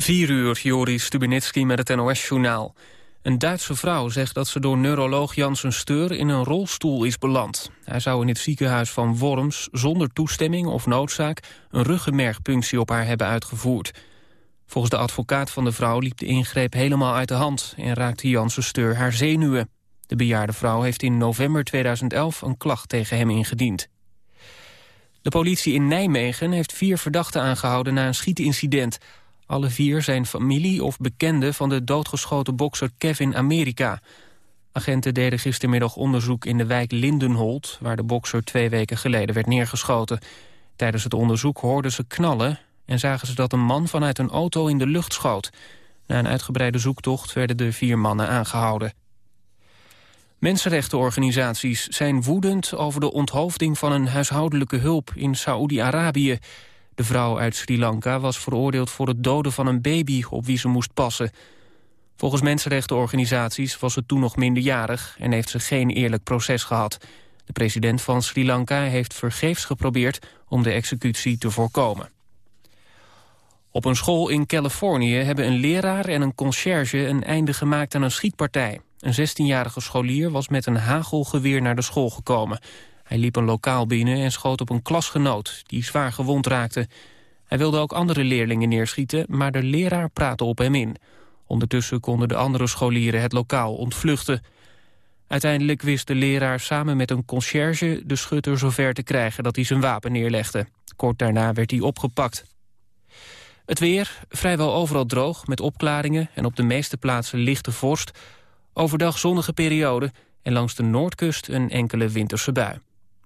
4 uur, Joris Stubenitski met het NOS-journaal. Een Duitse vrouw zegt dat ze door neuroloog Janssen Steur in een rolstoel is beland. Hij zou in het ziekenhuis van Worms zonder toestemming of noodzaak... een ruggenmergpunctie op haar hebben uitgevoerd. Volgens de advocaat van de vrouw liep de ingreep helemaal uit de hand... en raakte Janssen Steur haar zenuwen. De bejaarde vrouw heeft in november 2011 een klacht tegen hem ingediend. De politie in Nijmegen heeft vier verdachten aangehouden na een schietincident... Alle vier zijn familie of bekenden van de doodgeschoten bokser Kevin Amerika. Agenten deden gistermiddag onderzoek in de wijk Lindenholt... waar de bokser twee weken geleden werd neergeschoten. Tijdens het onderzoek hoorden ze knallen... en zagen ze dat een man vanuit een auto in de lucht schoot. Na een uitgebreide zoektocht werden de vier mannen aangehouden. Mensenrechtenorganisaties zijn woedend over de onthoofding van een huishoudelijke hulp in Saoedi-Arabië. De vrouw uit Sri Lanka was veroordeeld voor het doden van een baby op wie ze moest passen. Volgens mensenrechtenorganisaties was ze toen nog minderjarig en heeft ze geen eerlijk proces gehad. De president van Sri Lanka heeft vergeefs geprobeerd om de executie te voorkomen. Op een school in Californië hebben een leraar en een conciërge een einde gemaakt aan een schietpartij. Een 16-jarige scholier was met een hagelgeweer naar de school gekomen. Hij liep een lokaal binnen en schoot op een klasgenoot... die zwaar gewond raakte. Hij wilde ook andere leerlingen neerschieten... maar de leraar praatte op hem in. Ondertussen konden de andere scholieren het lokaal ontvluchten. Uiteindelijk wist de leraar samen met een conciërge... de schutter zover te krijgen dat hij zijn wapen neerlegde. Kort daarna werd hij opgepakt. Het weer, vrijwel overal droog, met opklaringen... en op de meeste plaatsen lichte vorst. Overdag zonnige periode en langs de noordkust een enkele winterse bui.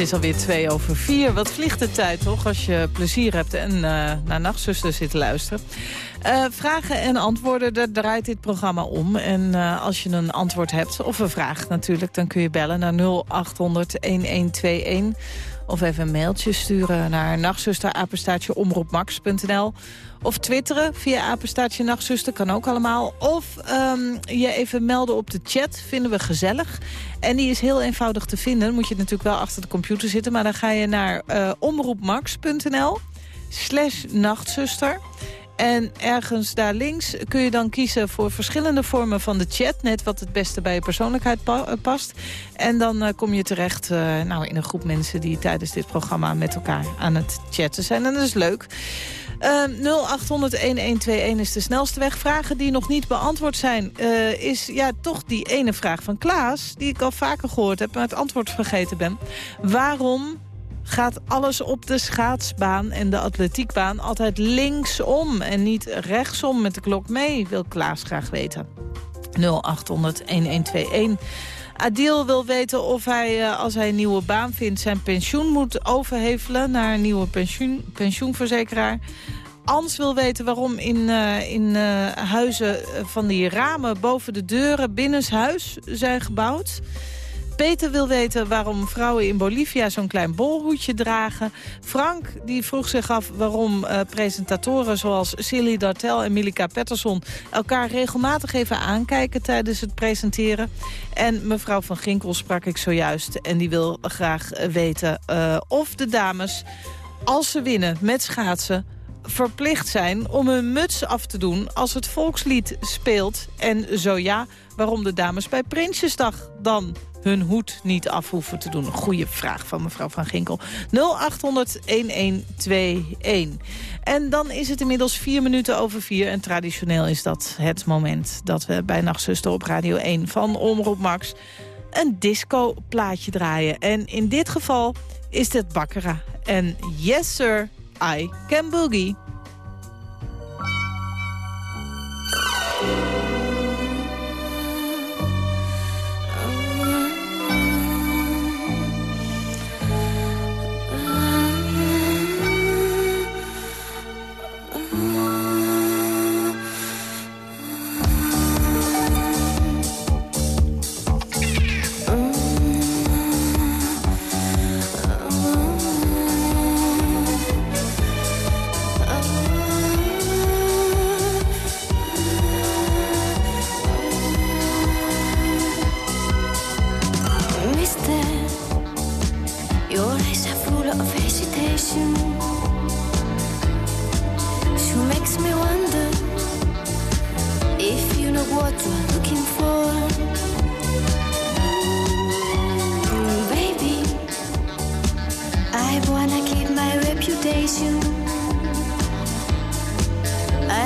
Het is alweer twee over vier. Wat vliegt de tijd toch als je plezier hebt en uh, naar Nachtzuster zit te luisteren. Uh, vragen en antwoorden, daar draait dit programma om. En uh, als je een antwoord hebt, of een vraag natuurlijk... dan kun je bellen naar 0800-1121. Of even een mailtje sturen naar nachtzusterapenstaatjeomroepmax.nl. Of twitteren via apenstaatje nachtzuster, kan ook allemaal. Of um, je even melden op de chat, vinden we gezellig. En die is heel eenvoudig te vinden. moet je natuurlijk wel achter de computer zitten. Maar dan ga je naar uh, omroepmax.nl slash nachtzuster. En ergens daar links kun je dan kiezen voor verschillende vormen van de chat. Net wat het beste bij je persoonlijkheid eh, past. En dan uh, kom je terecht uh, nou, in een groep mensen die tijdens dit programma met elkaar aan het chatten zijn. En dat is leuk. Uh, 0800-1121 is de snelste weg. Vragen die nog niet beantwoord zijn, is ja, toch die ene vraag van Klaas... die ik al vaker gehoord heb, maar het antwoord vergeten ben. Waarom gaat alles op de schaatsbaan en de atletiekbaan altijd linksom... en niet rechtsom met de klok mee, wil Klaas graag weten. 0800-1121. Adil wil weten of hij, uh, als hij een nieuwe baan vindt... zijn pensioen moet overhevelen naar een nieuwe pensioen, pensioenverzekeraar. Ans wil weten waarom in, uh, in uh, huizen van die ramen boven de deuren binnenshuis zijn gebouwd. Peter wil weten waarom vrouwen in Bolivia zo'n klein bolhoedje dragen. Frank die vroeg zich af waarom uh, presentatoren zoals Silly Dartel en Milika Pettersson... elkaar regelmatig even aankijken tijdens het presenteren. En mevrouw van Ginkel sprak ik zojuist en die wil graag weten uh, of de dames... als ze winnen met schaatsen verplicht zijn om hun muts af te doen als het volkslied speelt. En zo ja, waarom de dames bij Prinsjesdag dan hun hoed niet af hoeven te doen? Een goede vraag van mevrouw Van Ginkel. 0800-1121. En dan is het inmiddels vier minuten over vier. En traditioneel is dat het moment dat we bij Nachtzuster op Radio 1 van Omroep Max... een disco-plaatje draaien. En in dit geval is het Bakkera. En yes sir, I Can Boogie.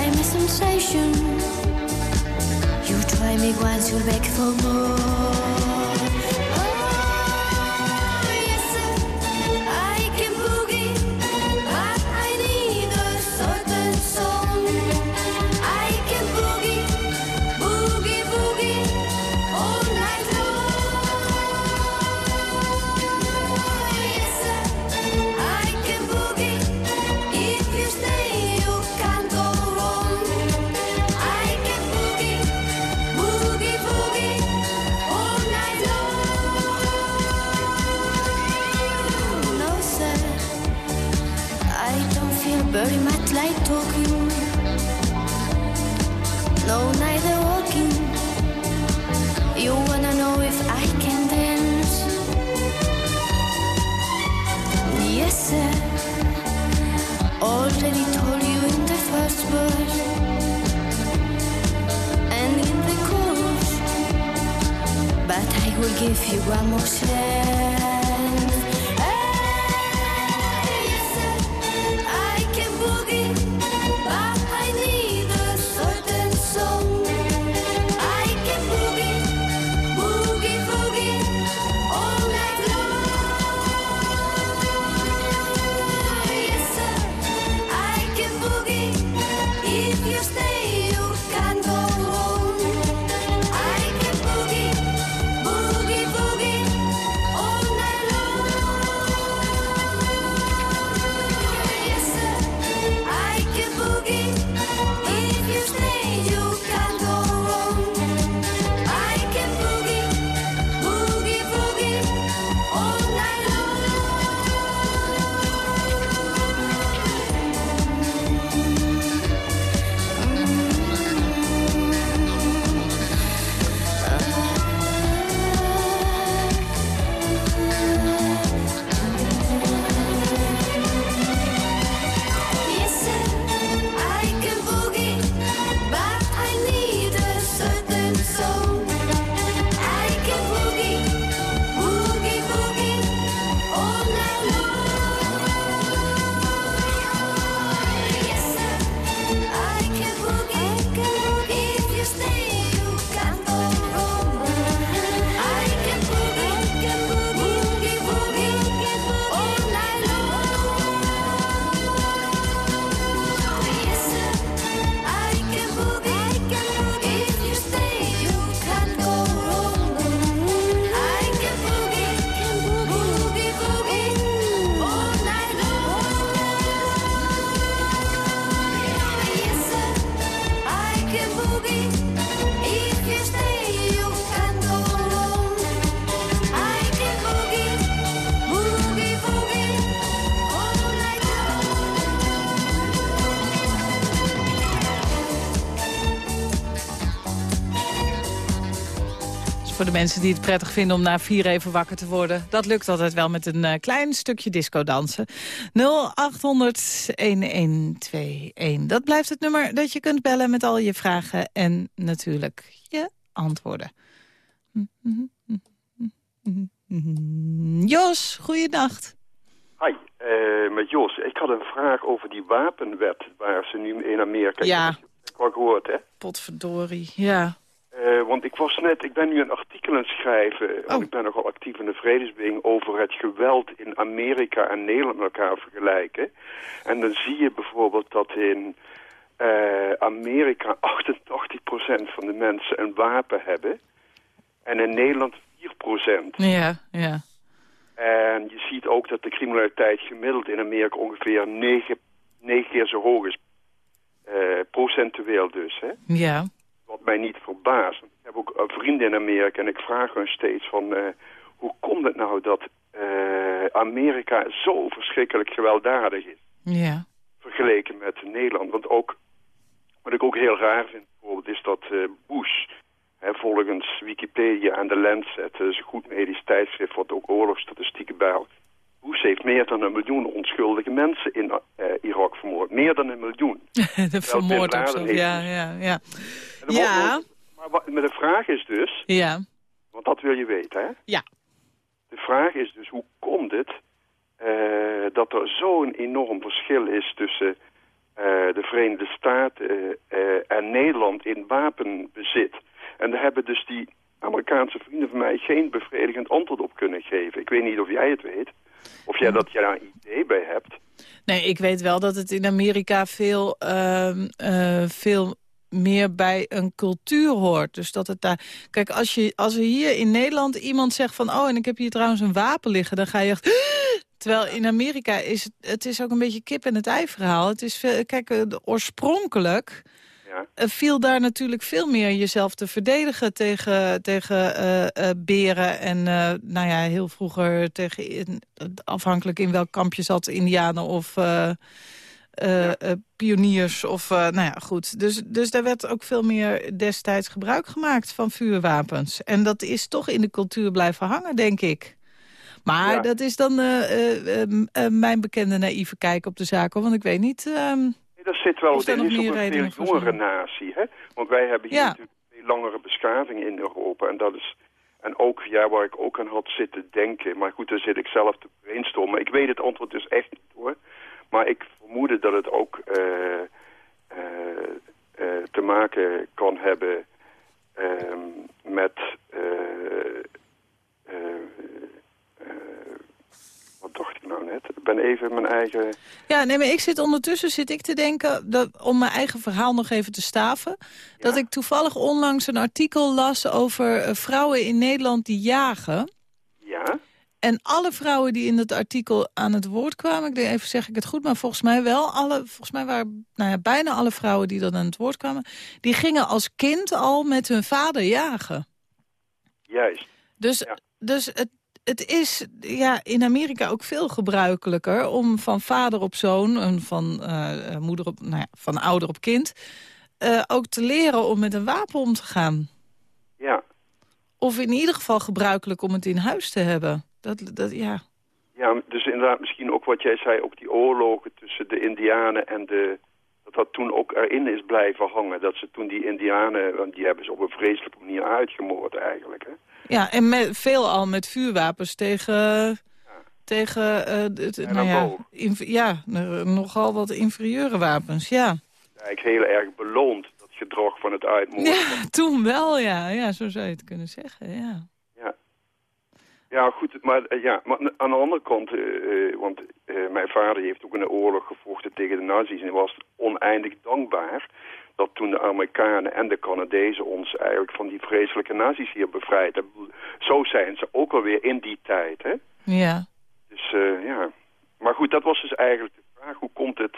I'm a sensation. You try me once, you'll beg for more. Give you one more chance. Mensen die het prettig vinden om na vier even wakker te worden. Dat lukt altijd wel met een uh, klein stukje disco dansen. 0800-1121. Dat blijft het nummer dat je kunt bellen met al je vragen en natuurlijk je antwoorden. Jos, goeienacht. Hi, uh, met Jos. Ik had een vraag over die wapenwet waar ze nu in Amerika... Ja. Ik heb het gehoord, hè? Potverdorie, ja. Uh, want ik was net, ik ben nu een artikel aan het schrijven, oh. ik ben nogal actief in de Vredesbeweging, over het geweld in Amerika en Nederland met elkaar vergelijken. En dan zie je bijvoorbeeld dat in uh, Amerika 88% van de mensen een wapen hebben. En in Nederland 4%. Ja, ja. En je ziet ook dat de criminaliteit gemiddeld in Amerika ongeveer 9, 9 keer zo hoog is. Uh, procentueel dus, hè? Ja wat mij niet verbaast. Ik heb ook vrienden in Amerika en ik vraag hun steeds van... Uh, hoe komt het nou dat uh, Amerika zo verschrikkelijk gewelddadig is? Ja. Vergeleken met Nederland. Want ook, wat ik ook heel raar vind bijvoorbeeld, is dat uh, Bush... Hè, volgens Wikipedia en de Lancet, dat is een goed medisch tijdschrift... wat ook oorlogsstatistieken bijhoudt... Bush heeft meer dan een miljoen onschuldige mensen in uh, Irak vermoord. Meer dan een miljoen. de vermoord zo. Ja, ja, ja. Ja. maar, wat, maar de vraag is dus... Ja. Want dat wil je weten, hè? Ja. De vraag is dus, hoe komt het uh, dat er zo'n enorm verschil is tussen uh, de Verenigde Staten en Nederland in wapenbezit? En daar hebben dus die Amerikaanse vrienden van mij geen bevredigend antwoord op kunnen geven. Ik weet niet of jij het weet. Of jij dat je daar een idee bij hebt. Nee, ik weet wel dat het in Amerika veel, uh, uh, veel meer bij een cultuur hoort. Dus dat het daar... Kijk, als, je, als er hier in Nederland iemand zegt van... oh, en ik heb hier trouwens een wapen liggen, dan ga je echt... Terwijl in Amerika is het, het is ook een beetje kip en het ei verhaal. Het is veel, kijk, eh, oorspronkelijk ja. viel daar natuurlijk veel meer jezelf te verdedigen tegen, tegen uh, uh, beren. En uh, nou ja, heel vroeger tegen, in, afhankelijk in welk kamp je zat, indianen of ja. pioniers. Of, nou ja, goed. Dus, dus daar werd ook veel meer destijds gebruik gemaakt van vuurwapens. En dat is toch in de cultuur blijven hangen, denk ik. Maar ja. dat is dan mijn bekende naïeve kijk op de zaken. Want ik weet niet... Dat zit wel, dit is ook een veel jongere natie. Hè? Want wij hebben hier natuurlijk een veel langere beschaving in Europa. En dat is... En ook, ja, waar ik ook aan had zitten denken. Maar goed, daar zit ik zelf te brainstormen. Ik weet het antwoord dus echt niet hoor. Maar ik vermoedde dat het ook uh, uh, uh, te maken kan hebben ehm, met wat dacht ik nou net? Ik ben even mijn eigen... Ja, nee, maar ik zit ondertussen zit ik te denken, dat, om mijn eigen verhaal nog even te staven... dat ik toevallig onlangs een artikel las over uh, vrouwen in Nederland die jagen. Ja. En alle vrouwen die in dat artikel aan het woord kwamen... ik denk even zeg ik het goed, maar volgens mij wel... Alle, volgens mij waren nou ja, bijna alle vrouwen die dan aan het woord kwamen... die gingen als kind al met hun vader jagen. Juist. Dus, ja. dus het, het is ja, in Amerika ook veel gebruikelijker om van vader op zoon... en van, uh, moeder op, nou ja, van ouder op kind... Uh, ook te leren om met een wapen om te gaan. Ja. Of in ieder geval gebruikelijk om het in huis te hebben. Dat, dat, ja. ja, dus inderdaad misschien ook wat jij zei... ook die oorlogen tussen de indianen en de... dat dat toen ook erin is blijven hangen. Dat ze toen die indianen... want die hebben ze op een vreselijke manier uitgemoord eigenlijk, hè? Ja, en met, veelal met vuurwapens tegen... Tegen, uh, nou ja, ja, nogal wat inferieure wapens, ja. Eigenlijk heel erg beloond, dat gedrag van het uitmoorden. Ja, toen wel, ja. Ja, zo zou je het kunnen zeggen, ja. Ja, ja goed, maar, uh, ja, maar aan de andere kant, uh, want mijn vader heeft ook in de oorlog gevochten tegen de nazi's en was oneindig dankbaar dat toen de Amerikanen en de Canadezen ons eigenlijk van die vreselijke nazi's hier bevrijd hebben. Zo zijn ze ook alweer in die tijd, hè? Ja. Dus uh, ja. Maar goed, dat was dus eigenlijk de vraag. Hoe komt het...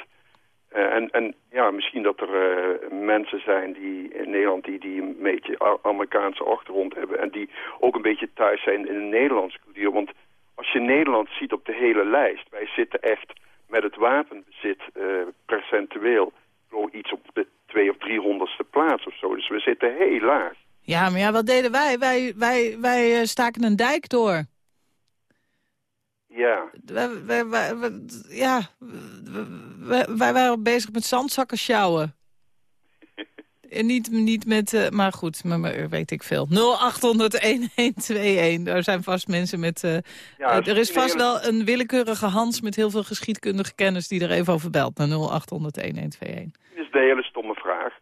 Uh, en, en ja, misschien dat er uh, mensen zijn die in Nederland die, die een beetje Amerikaanse achtergrond hebben... en die ook een beetje thuis zijn in de Nederlandse cultuur. Want als je Nederland ziet op de hele lijst... wij zitten echt met het wapenbezit percentueel iets op de twee of driehonderdste plaats of zo. Dus we zitten heel laag. Ja, maar ja, wat deden wij? Wij, wij, wij uh, staken een dijk door. Ja. Wij, wij ja, wij, wij, waren bezig met zandzakken sjouwen. En niet, niet met, uh, maar goed, maar, maar, weet ik veel. 0800-1121. Daar zijn vast mensen met... Uh, ja, uh, er is vast wel een willekeurige Hans met heel veel geschiedkundige kennis... die er even over belt naar 0800-1121. Dit is de hele stomme vraag.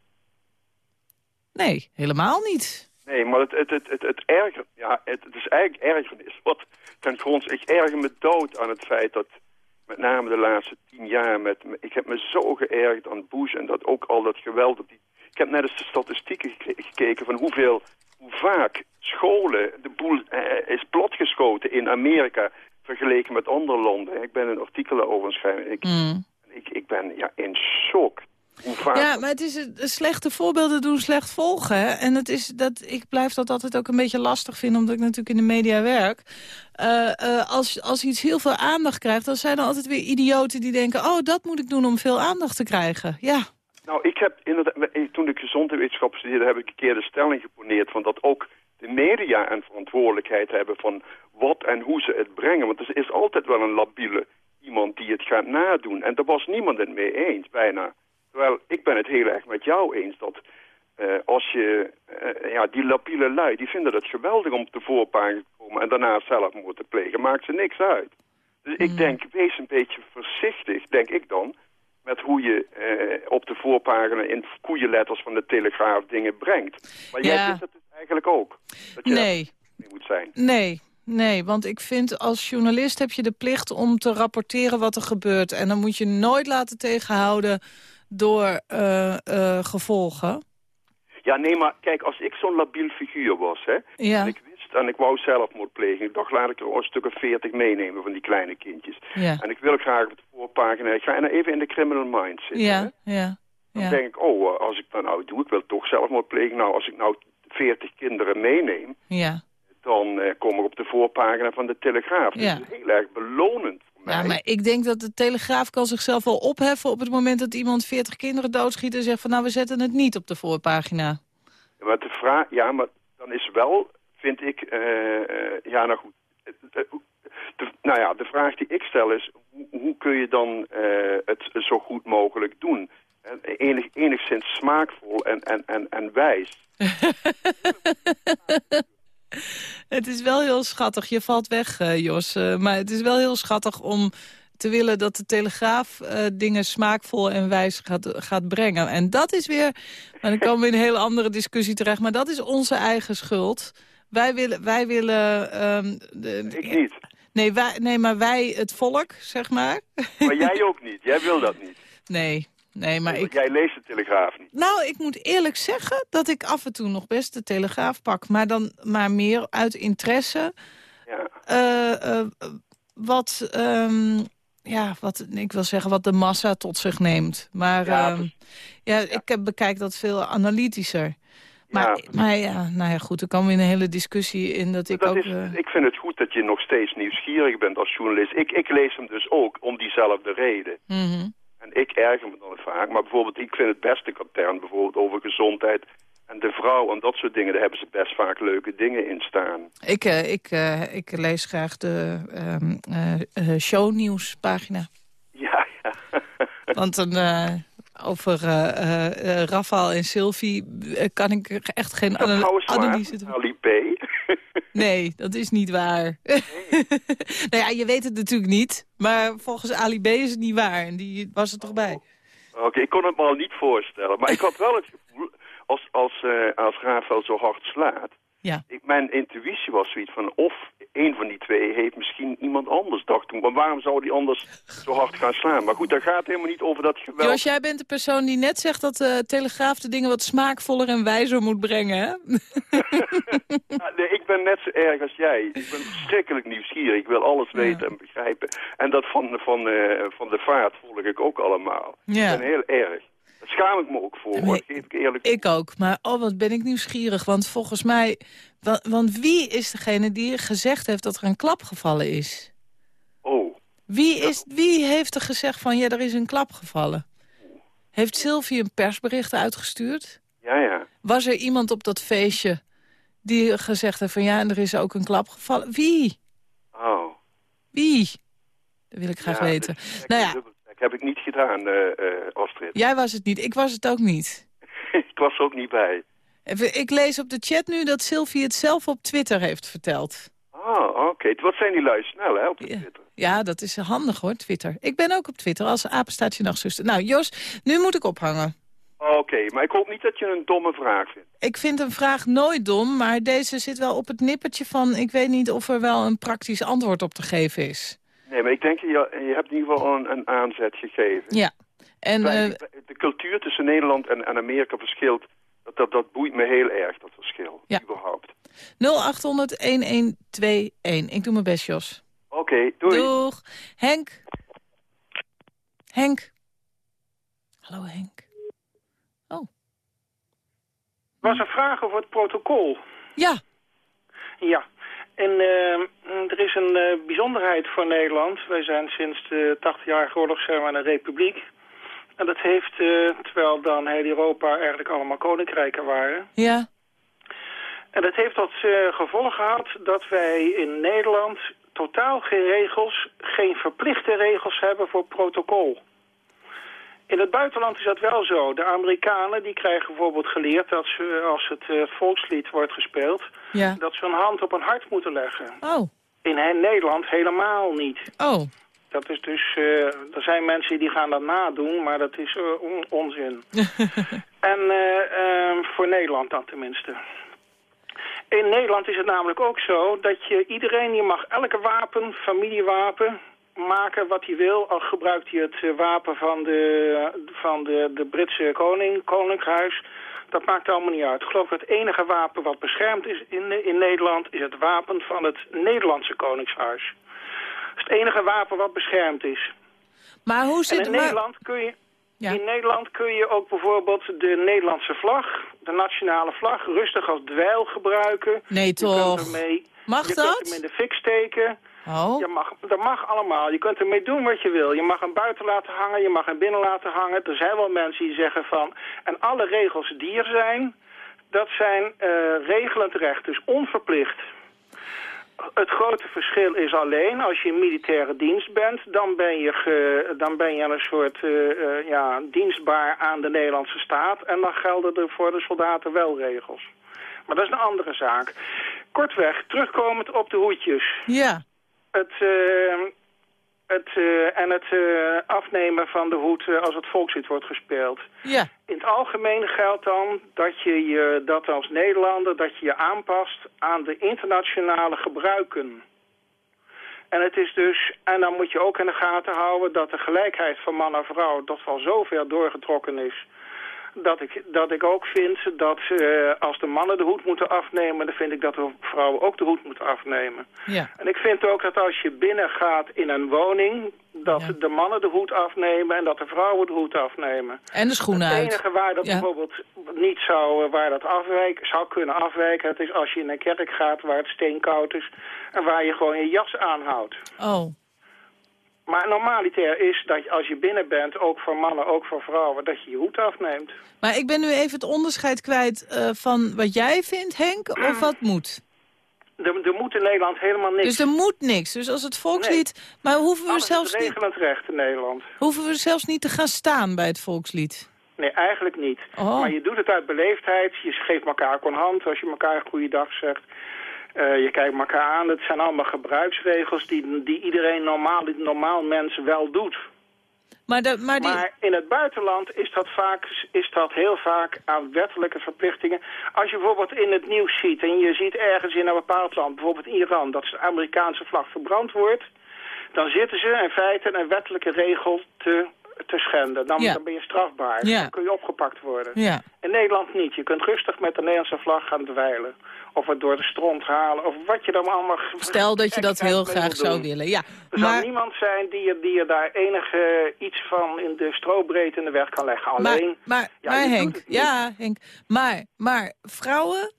Nee, helemaal niet. Nee, maar het, het, het, het, het erger... Ja, het, het is eigenlijk ergernis. Wat ten grondslag... Ik erger me dood aan het feit dat met name de laatste tien jaar... Met, ik heb me zo geërgerd aan Bush en dat ook al dat geweld op die ik heb net eens de statistieken gekeken van hoeveel, hoe vaak scholen de boel eh, is platgeschoten in Amerika vergeleken met andere landen. Ik ben een artikel over schrijven. Ik, mm. ik, ik ben ja, in shock. Ja, maar het is een, slechte voorbeelden doen slecht volgen. Hè? En het is dat, ik blijf dat altijd ook een beetje lastig vinden... omdat ik natuurlijk in de media werk. Uh, uh, als, als iets heel veel aandacht krijgt... dan zijn er altijd weer idioten die denken... oh, dat moet ik doen om veel aandacht te krijgen. Ja, nou, ik heb inderdaad, toen ik gezondheidswetenschap studeerde, heb ik een keer de stelling geponeerd van dat ook de media een verantwoordelijkheid hebben van wat en hoe ze het brengen. Want er is altijd wel een labiele iemand die het gaat nadoen. En daar was niemand het mee eens, bijna. Terwijl ik ben het heel erg met jou eens dat uh, als je, uh, ja, die labiele lui, die vinden het geweldig om op de voorpagina te komen en daarna zelfmoord te plegen. Maakt ze niks uit. Dus ik denk, wees een beetje voorzichtig, denk ik dan, met hoe je uh, op de voorpagina in koeienletters van de Telegraaf dingen brengt. Maar jij vindt het dus eigenlijk ook. Dat je nee. moet zijn. Nee, Nee, want ik vind als journalist heb je de plicht om te rapporteren wat er gebeurt. En dan moet je nooit laten tegenhouden door uh, uh, gevolgen. Ja, nee, maar kijk, als ik zo'n labiel figuur was, hè, ja. en ik wist en ik wou zelfmoord plegen, ik dacht, laat ik er een stuk of veertig meenemen van die kleine kindjes. Ja. En ik wil graag op de voorpagina, ik ga even in de criminal mind zitten. Ja, ja. Dan ja. denk ik, oh, als ik dat nou doe, ik wil toch zelfmoord plegen. Nou, als ik nou veertig kinderen meeneem, ja. dan uh, kom ik op de voorpagina van de Telegraaf. Dus Ja. dat is heel erg belonend voor mij. Ja, maar ik denk dat de Telegraaf kan zichzelf wel opheffen... op het moment dat iemand 40 kinderen doodschiet... en zegt van nou, we zetten het niet op de voorpagina. Maar de vraag, ja, maar dan is wel, vind ik, eh, eh, ja, nou goed. De, nou ja, de vraag die ik stel is, hoe, hoe kun je dan eh, het zo goed mogelijk doen? En Enig, enigszins smaakvol en, en, en, en wijs. Het is wel heel schattig. Je valt weg, Jos. Maar het is wel heel schattig om te willen dat de Telegraaf dingen smaakvol en wijs gaat, gaat brengen. En dat is weer, maar dan komen we in een hele andere discussie terecht, maar dat is onze eigen schuld. Wij willen, wij willen... ehm, de, Ik niet. Nee, wij, nee, maar wij, het volk, zeg maar. Maar jij ook niet. Jij wil dat niet. Nee, nee, maar ik... Jij leest de Telegraaf niet. Nou, ik moet eerlijk zeggen dat ik af en toe nog best de Telegraaf pak. Maar dan maar meer uit interesse. Ja. eh, eh, wat, ehm, ja, wat, ik wil zeggen, wat de massa tot zich neemt. Maar Ja, ehm, precies. ja, ik heb, bekijk dat veel analytischer. Maar Ja. ja, maar ja, nou ja, goed, er komen we in een hele discussie in dat ik Dat ook... is, eh, Ik vind het goed dat je nog steeds nieuwsgierig bent als journalist. Ik, ik lees hem dus ook om diezelfde reden. mhm. En ik erger me dan vaak. Maar bijvoorbeeld, ik vind het beste katern bijvoorbeeld over gezondheid en de vrouw en dat soort dingen. Daar hebben ze best vaak leuke dingen in staan. Ik, eh, ik, eh, ik lees graag de eh, shownieuwspagina. Ja, ja. Want dan over eh eh, eh, Rafael en Sylvie kan ik echt geen Dat ana- trouwens waar, analyse. Ali. Nee, dat is niet waar. nou ja, je weet het natuurlijk niet. Maar volgens Ali B is het niet waar. En die was er toch bij. Oké, ik kon het me al niet voorstellen. Maar ik had wel het gevoel, als, als, als Rafael zo hard slaat... Ja. Ik, mijn intuïtie was zoiets van, of een van die twee heeft misschien iemand anders dacht toen. Maar waarom zou die anders zo hard gaan slaan? Maar goed, dat gaat helemaal niet over dat geweld. Jos, jij bent de persoon die net zegt dat de Telegraaf de dingen wat smaakvoller en wijzer moet brengen, hè? Ja, nee, ik ben net zo erg als jij. Ik ben verschrikkelijk nieuwsgierig. Ik wil alles weten en begrijpen. En dat van, van, eh, van de vaart volg ik ook allemaal. Ja. Ik ben heel erg. Daar schaam ik me ook voor, maar geef ik eerlijk Ik ook, maar oh, wat ben ik nieuwsgierig. Want volgens mij... wa- Want wie is degene die gezegd heeft dat er een klap gevallen is? Oh, Wie, is, wie heeft er gezegd van, ja, er is een klap gevallen? Heeft Sylvie een persbericht uitgestuurd? ja, ja. Was er iemand op dat feestje die gezegd heeft van... ja, en er is ook een klap gevallen? Wie? Oh. Wie? Dat wil ik graag Ja, weten. Nou ja, heb ik niet gedaan, eh, eh, Astrid. jij was het niet. Ik was het ook niet. ik was er ook niet bij. Even, ik lees op de chat nu dat Sylvie het zelf op Twitter heeft verteld. Ah, oké. Wat zijn die lui snel, hè, op Ja. Twitter. Ja, dat is handig hoor, Twitter. Ik ben ook op Twitter als apenstaartje nachtzuster. Nou, Jos, nu moet ik ophangen. Oké, maar ik hoop niet dat je een domme vraag vindt. Ik vind een vraag nooit dom, maar deze zit wel op het nippertje van... ik weet niet of er wel een praktisch antwoord op te geven is. Nee, maar ik denk, je, je hebt in ieder geval een, een aanzet gegeven. Ja. En eh, de cultuur tussen Nederland en, en Amerika verschilt. Dat, dat, dat boeit me heel erg, dat verschil. Ja. Überhaupt. 0800-1121. Ik doe mijn best, Jos. Oké, doei. Doeg. Henk. Henk. Hallo, Henk. Oh. was een vraag over het protocol. Ja. Ja. En eh, er is een eh, bijzonderheid voor Nederland. Wij zijn sinds de 80-jarige oorlog zijn we een republiek. En dat heeft, eh, terwijl dan heel Europa eigenlijk allemaal koninkrijken waren... Ja. En dat heeft tot gevolg gehad dat wij in Nederland totaal geen regels, geen verplichte regels hebben voor protocol. In het buitenland is dat wel zo. De Amerikanen die krijgen bijvoorbeeld geleerd dat ze, als het volkslied wordt gespeeld... Ja. dat ze een hand op een hart moeten leggen. Oh. In Nederland helemaal niet. Oh. Dat is dus, uh, er zijn mensen die gaan dat nadoen, maar dat is uh, on onzin. en uh, voor Nederland dan tenminste. In Nederland is het namelijk ook zo dat je iedereen, je mag elke wapen, familiewapen, maken wat hij wil. Al gebruikt hij het wapen van de, van de, de Britse koning, koninkhuis. Dat maakt allemaal niet uit. Ik geloof dat het enige wapen wat beschermd is in, in Nederland... is het wapen van het Nederlandse koningshuis. Dat is het enige wapen wat beschermd is. Maar hoe zit en in maar... Nederland kun je... Ja. In Nederland kun je ook bijvoorbeeld de Nederlandse vlag, de nationale vlag, rustig als dweil gebruiken. Nee toch? Je kunt ermee, mag je dat? Je kunt hem in de fik steken. Oh. Je mag, dat mag allemaal. Je kunt ermee doen wat je wil. Je mag hem buiten laten hangen, je mag hem binnen laten hangen. Er zijn wel mensen die zeggen van... En alle regels die er zijn, dat zijn uh, regelend recht, dus onverplicht. Het grote verschil is alleen, als je in militaire dienst bent... dan ben je, ge, dan ben je een soort uh, uh, ja, dienstbaar aan de Nederlandse staat... en dan gelden er voor de soldaten wel regels. Maar dat is een andere zaak. Kortweg, terugkomend op de hoedjes. Ja. Het, uh, het, uh, en het uh, afnemen van de hoed als het volkslied wordt gespeeld. Ja. In het algemeen geldt dan dat je je dat als Nederlander dat je je aanpast aan de internationale gebruiken. En het is dus, en dan moet je ook in de gaten houden dat de gelijkheid van man en vrouw dat wel zo ver doorgetrokken is dat ik, dat ik ook vind dat uh, als de mannen de hoed moeten afnemen... dan vind ik dat de vrouwen ook de hoed moeten afnemen. Ja. En ik vind ook dat als je binnen gaat in een woning... dat Ja. de mannen de hoed afnemen en dat de vrouwen de hoed afnemen. En de schoenen Het uit. enige waar dat Ja. bijvoorbeeld niet zou, eh, waar dat afwijken, zou kunnen afwijken... het is als je in een kerk gaat waar het steenkoud is... en waar je gewoon je jas aanhoudt. Oh. Maar normalitair is dat als je binnen bent, ook voor mannen, ook voor vrouwen... dat je je hoed afneemt. Maar ik ben nu even het onderscheid kwijt uh, van wat jij vindt, Henk, of wat moet. Er, er moet in Nederland helemaal niks. Dus er moet niks. Dus als het volkslied... Maar hoeven we, Alles zelfs niet, regelend recht in Nederland. hoeven we zelfs niet te gaan staan bij het volkslied? Nee, eigenlijk niet. Oh. Maar je doet het uit beleefdheid. Je geeft elkaar ook een hand als je elkaar een goede dag zegt. Uh, je kijkt elkaar aan. Het zijn allemaal gebruiksregels die, die iedereen normaal, die normaal mens wel doet. Maar, de, maar, die... maar in het buitenland is dat, vaak, is dat heel vaak aan wettelijke verplichtingen. Als je bijvoorbeeld in het nieuws ziet en je ziet ergens in een bepaald land, bijvoorbeeld Iran, dat de Amerikaanse vlag verbrand wordt, dan zitten ze in feite een wettelijke regel te, te schenden. Dan, Ja. dan ben je strafbaar. Ja. Dan kun je opgepakt worden. Ja. In Nederland niet. Je kunt rustig met de Nederlandse vlag gaan dweilen. Of het door de stront halen. Of wat je dan allemaal... Stel dat je dat heel graag zou willen. Ja. Er zal Maar, niemand zijn die je, die je daar enige iets van in de strobreedte in de weg kan leggen. Alleen, maar, maar, ja, maar Henk, het ja, Henk. Maar, maar vrouwen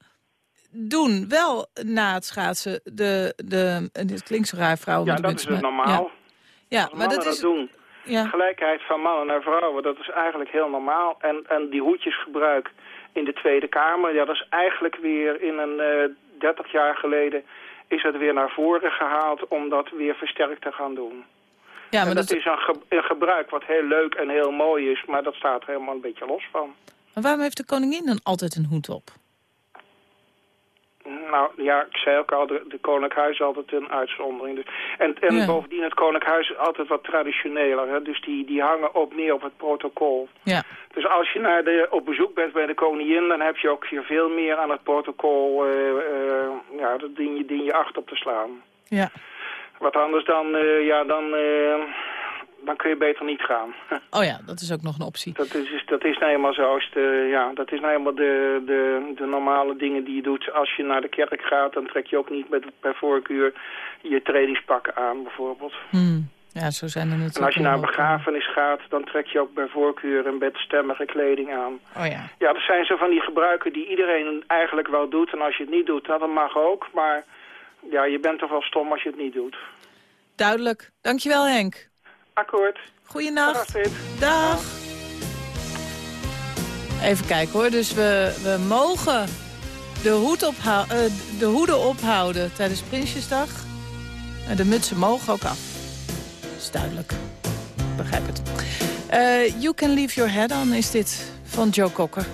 doen wel na het schaatsen de... de dit klinkt zo raar, vrouwen ja, dat is maar- normaal. Ja, maar dat is... doen. Ja. Gelijkheid van mannen en vrouwen, dat is eigenlijk heel normaal. En, en die hoedjesgebruik in de Tweede Kamer, ja, dat is eigenlijk weer in een eh 30 jaar geleden is het weer naar voren gehaald om dat weer versterkt te gaan doen. Ja, en maar, dat, dat, is een, ge- een gebruik wat heel leuk en heel mooi is, maar dat staat er helemaal een beetje los van. maar waarom heeft de koningin dan altijd een hoed op? Nou ja, ik zei ook al, de, de Koninkhuis is altijd een uitzondering. Dus, en en Ja. bovendien, het Koninkhuis is altijd wat traditioneler. Hè? Dus die, die hangen op neer op het protocol. Ja. Dus als je naar de, op bezoek bent bij de koningin, dan heb je ook hier veel meer aan het protocol. eh, eh, ja, dat dien je, dien je acht op te slaan. Ja. Wat anders dan, eh, ja, dan, dan kun je beter niet gaan. Oh ja, dat is ook nog een optie. Dat is, dat is nou eenmaal zo. De, ja, dat is nou eenmaal de, de, de normale dingen die je doet. Als je naar de kerk gaat, dan trek je ook niet met, bij voorkeur je trainingspakken aan, bijvoorbeeld. Hmm. Ja, zo zijn er natuurlijk En als je naar een wat- begrafenis gaat, dan trek je ook bij voorkeur een bedstemmige kleding aan. Oh ja. Ja, dat zijn zo van die gebruiken die iedereen eigenlijk wel doet. En als je het niet doet, dat mag ook. Maar ja, je bent toch wel stom als je het niet doet. Duidelijk. Dankjewel Henk. Akkoord. Goeienacht. Dag. Even kijken hoor. Dus we, we mogen de, hoed ophou uh, de hoeden ophouden tijdens Prinsjesdag. En de mutsen mogen ook af. Dat is duidelijk. Begrijp het. Uh, you Can Leave Your Head On is dit van Joe Cocker.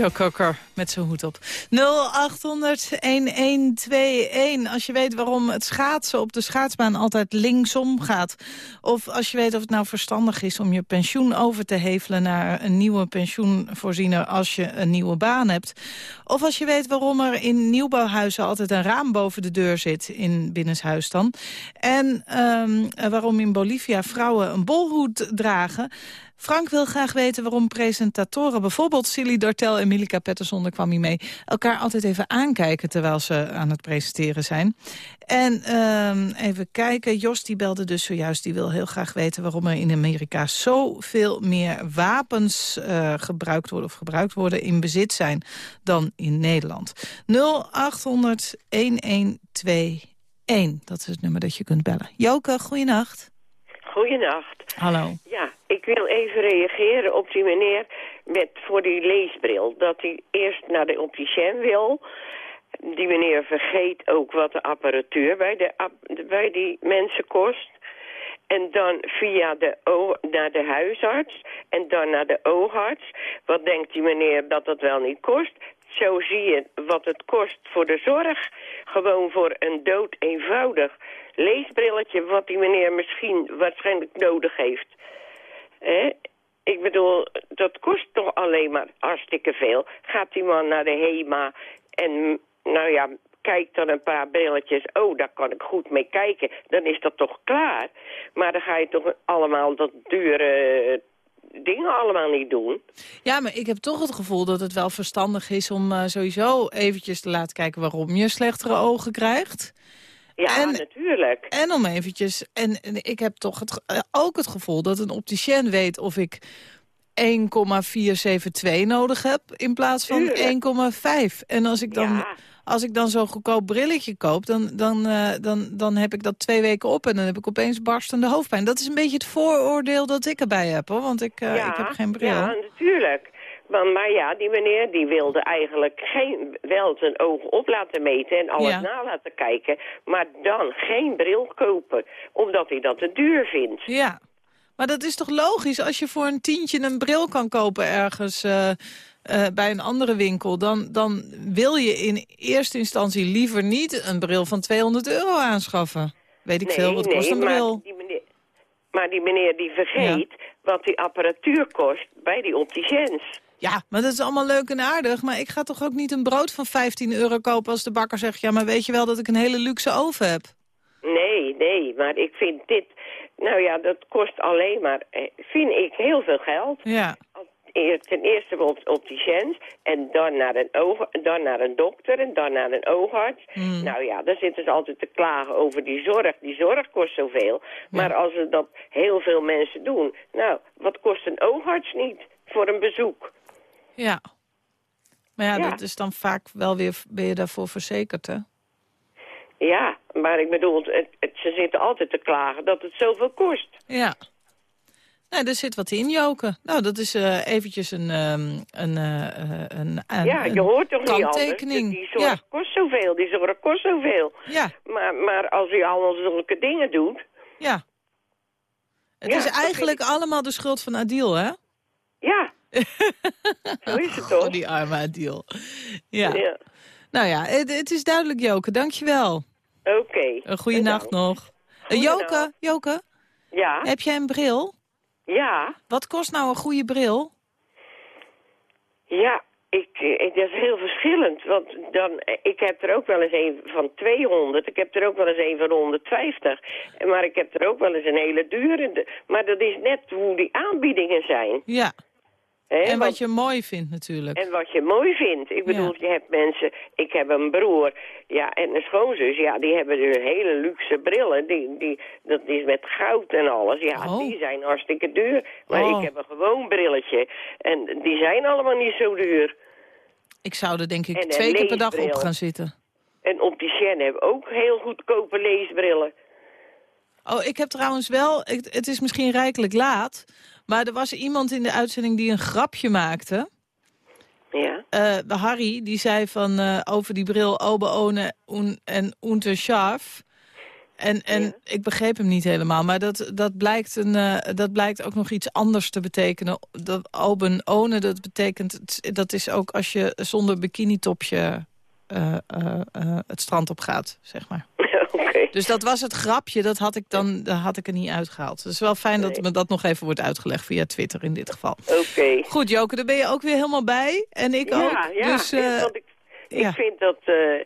Joe Cocker met zijn hoed op. 0800-1121. Als je weet waarom het schaatsen op de schaatsbaan altijd linksom gaat. Of als je weet of het nou verstandig is om je pensioen over te hevelen... naar een nieuwe pensioenvoorziener als je een nieuwe baan hebt. Of als je weet waarom er in nieuwbouwhuizen altijd een raam boven de deur zit... in binnenshuis dan. En um, waarom in Bolivia vrouwen een bolhoed dragen... Frank wil graag weten waarom presentatoren, bijvoorbeeld Silly Dortel en Milika Pettersson, daar kwam hij mee, elkaar altijd even aankijken terwijl ze aan het presenteren zijn. En um, even kijken, Jos die belde dus zojuist, die wil heel graag weten waarom er in Amerika zoveel meer wapens uh, gebruikt worden of gebruikt worden in bezit zijn dan in Nederland. 0800 1121, dat is het nummer dat je kunt bellen. Joke, goeienacht. Goeienacht. Hallo. Ja, ik wil even reageren op die meneer met, voor die leesbril. Dat hij eerst naar de opticien wil. Die meneer vergeet ook wat de apparatuur bij, de, bij die mensen kost. En dan via de o naar de huisarts. En dan naar de oogarts. Wat denkt die meneer dat dat wel niet kost? Zo zie je wat het kost voor de zorg. Gewoon voor een dood eenvoudig leesbrilletje... wat die meneer misschien waarschijnlijk nodig heeft. Ik bedoel, dat kost toch alleen maar hartstikke veel. Gaat die man naar de HEMA en, nou ja, kijkt dan een paar brilletjes. Oh, daar kan ik goed mee kijken. Dan is dat toch klaar. Maar dan ga je toch allemaal dat dure dingen allemaal niet doen. Ja, maar ik heb toch het gevoel dat het wel verstandig is om eh, sowieso eventjes te laten kijken waarom je slechtere ogen krijgt. Ja, En- natuurlijk. En om eventjes, en, en ik heb toch het, eh, ook het gevoel dat een opticien weet of ik 1,472 nodig heb in plaats van Tuurlijk. 1,5. En als ik dan, Ja. als ik dan zo'n goedkoop brilletje koop, dan, dan, eh, dan, dan heb ik dat twee weken op en dan heb ik opeens barstende hoofdpijn. Dat is een beetje het vooroordeel dat ik erbij heb, hoor, want ik, eh, ik heb geen bril. Ja, natuurlijk. Maar, maar ja, die meneer die wilde eigenlijk geen, wel zijn ogen op laten meten en alles Ja. na laten kijken. Maar dan geen bril kopen, omdat hij dat te duur vindt. Ja, maar dat is toch logisch? Als je voor een tientje een bril kan kopen ergens eh, eh, bij een andere winkel... Dan, dan wil je in eerste instantie liever niet een bril van 200 euro aanschaffen. Weet ik veel, wat kost een bril? Maar die meneer, maar die, meneer die vergeet wat die apparatuur kost bij die opticiens. Ja, maar dat is allemaal leuk en aardig. Maar ik ga toch ook niet een brood van 15 euro kopen als de bakker zegt... ja, maar weet je wel dat ik een hele luxe oven heb? Nee, nee, maar ik vind dit... Nou ja, dat kost alleen maar, eh, vind ik, heel veel geld. Ja, Eer- Ten eerste op opticiens en dan naar, een oog, dan naar een dokter en dan naar een oogarts. Hmm. Nou ja, dan zitten ze altijd te klagen over die zorg. Die zorg kost zoveel. Maar als ze dat heel veel mensen doen, nou, wat kost een oogarts niet voor een bezoek? Ja. Maar ja, Ja. dat is dan vaak wel weer... ben je daarvoor verzekerd, hè? Ja, maar ik bedoel, het, het- ze zitten altijd te klagen dat het zoveel kost. Ja. Nou, er zit wat in, Joke. Nou, dat is eh, eventjes een, ehm, een, een, ja, je hoort toch niet anders. Die zorg Ja, kost zoveel, die zorg kost zoveel. ja, Maar, maar als u allemaal zulke dingen doet, ja. Het Ja, is eigenlijk allemaal de schuld van Adil, hè? ja. Zo is het toch? Oh, die arme Adil. Ja. Ja. Nou ja, het, het is duidelijk, Joke. Dankjewel. Oké. Een goede nacht nog. Goeienacht. Joke, Joke, Ja, heb jij een bril? ja, Wat kost nou een goede bril? ja. Ik, eh, dat is heel verschillend, want dan, eh, ik heb er ook wel eens een van 200, ik heb er ook wel eens een van 150, maar ik heb er ook wel eens een hele dure. Maar dat is net hoe die aanbiedingen zijn. Ja, En want- wat je mooi vindt natuurlijk. En wat je mooi vindt. Ik bedoel, je hebt mensen... Ik heb een broer ja, en een schoonzus. Ja, die hebben dus hele luxe brillen. Die, die, dat is met goud en alles. Ja, Oh. die zijn hartstikke duur. Maar Oh. ik heb een gewoon brilletje. En die zijn allemaal niet zo duur. Ik zou er denk ik En twee keer per dag op gaan zitten. En opticien hebben ook heel goedkope leesbrillen. Oh, ik heb trouwens wel, het, het is misschien rijkelijk laat... maar er was iemand in de uitzending die een grapje maakte. Ja. Eh, Harry, die zei van eh, over die bril Obe un, en Unter Scharf. En, en Ja. ik begreep hem niet helemaal, maar dat, dat, blijkt een, eh, dat blijkt ook nog iets anders te betekenen. Dat Oben One, dat betekent, dat is ook als je zonder bikinitopje het strand op gaat, zeg maar. Oké. Dus dat was het grapje, dat had ik dan dat had ik er niet uitgehaald. Het is wel fijn dat me dat nog even wordt uitgelegd via Twitter in dit geval. Oké. Goed, Joke, daar ben je ook weer helemaal bij. En ik ook. Ja, ja. Dus, eh, want ik, ik ja. vind dat... eh,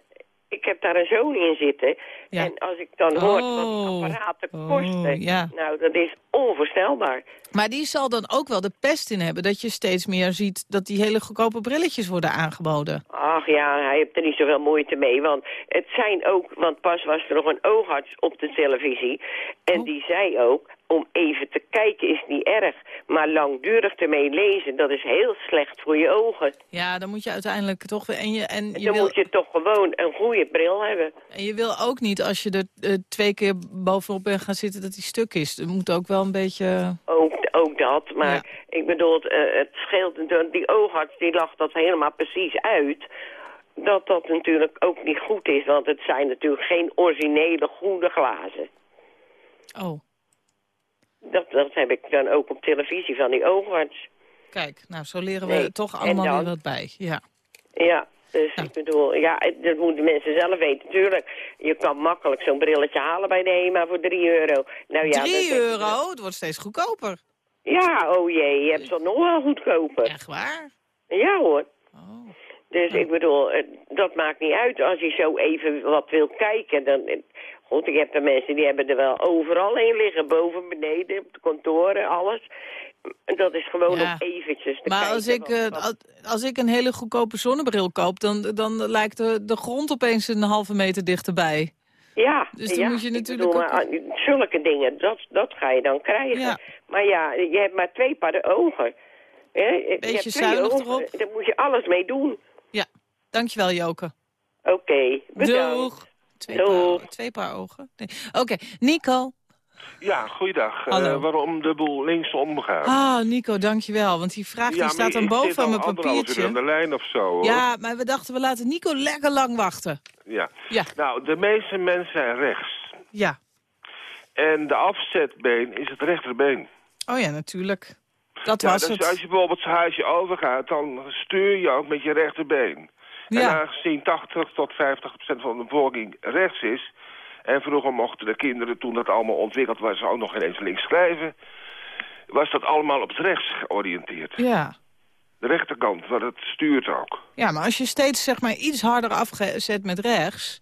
ik heb daar een zoon in zitten. Ja. En als ik dan hoor wat Oh. die apparaten Oh, kosten... ja. Nou, dat is onvoorstelbaar. Maar die zal dan ook wel de pest in hebben... dat je steeds meer ziet dat die hele goedkope brilletjes worden aangeboden. Ach ja, hij heeft er niet zoveel moeite mee. Want het zijn ook... Want pas was er nog een oogarts op de televisie. En Oh. die zei ook... Om even te kijken is niet erg. Maar langdurig ermee lezen, dat is heel slecht voor je ogen. Ja, dan moet je uiteindelijk toch weer... En je, en je, Dan wil, moet je toch gewoon een goede bril hebben. en je wil ook niet, als je er eh, twee keer bovenop bent gaan zitten... dat die stuk is. Er moet ook wel een beetje... Ook, ook dat. Maar Ja. ik bedoel, het, eh, het scheelt... natuurlijk- Die oogarts die lag dat helemaal precies uit... dat dat natuurlijk ook niet goed is. Want het zijn natuurlijk geen originele goede glazen. Oh, Dat, dat heb ik dan ook op televisie van die oogarts. kijk. Nou, zo leren we Nee, toch allemaal dan? weer wat bij. Ja. Ja, dus Ja. ik bedoel, ja, dat moeten mensen zelf weten. Tuurlijk, je kan makkelijk zo'n brilletje halen bij de HEMA voor 3 euro. Nou, ja, 3 dat- euro? Het wordt steeds goedkoper. Ja, oh jee, je hebt ze nog wel goedkoper. Echt waar? Ja hoor. Dus ik bedoel, eh, dat maakt niet uit. Als je zo even wat wil kijken, dan... eh, Goed, ik heb er mensen die hebben er wel overal een liggen. Boven, beneden, op de kantoren, alles. Dat is gewoon Ja. om eventjes te Maar kijken. als ik, wat- eh, wat- als, ik een hele goedkope zonnebril koop... dan, dan lijkt de, de grond opeens een halve meter dichterbij. Ja, Dus dan ja, moet je natuurlijk bedoel, ook- maar, ah, Zulke dingen, dat, dat ga je dan krijgen. Ja. Maar ja, je hebt maar twee paar ogen. Hè? je hebt twee zuinig ogen, erop. Daar moet je alles mee doen. Ja, dankjewel Joke. Oké, bedankt. Doeg. Twee, Doeg. Paar, twee paar ogen. Nee. Oké, Nico. Ja, goeiedag. Hallo. Eh, waarom de boel linksom gaat? Ah, Nico, dankjewel. Want die vraag die ja, staat dan boven mijn papiertje. aan de lijn of zo, hoor. Ja, maar we dachten we laten Nico lekker lang wachten. ja. Ja, Nou, de meeste mensen zijn rechts. ja. En de afzetbeen is het rechterbeen. Oh ja, natuurlijk. Dat Ja, was dus het. als je bijvoorbeeld zijn huisje overgaat, dan stuur je ook met je rechterbeen. En aangezien 80 tot 50 procent van de bevolking rechts is... en vroeger mochten de kinderen, toen dat allemaal ontwikkeld was... ook nog ineens links schrijven... was dat allemaal op het rechts georiënteerd. Ja. De rechterkant, want het stuurt ook. ja, maar als je steeds zeg maar iets harder afzet met rechts...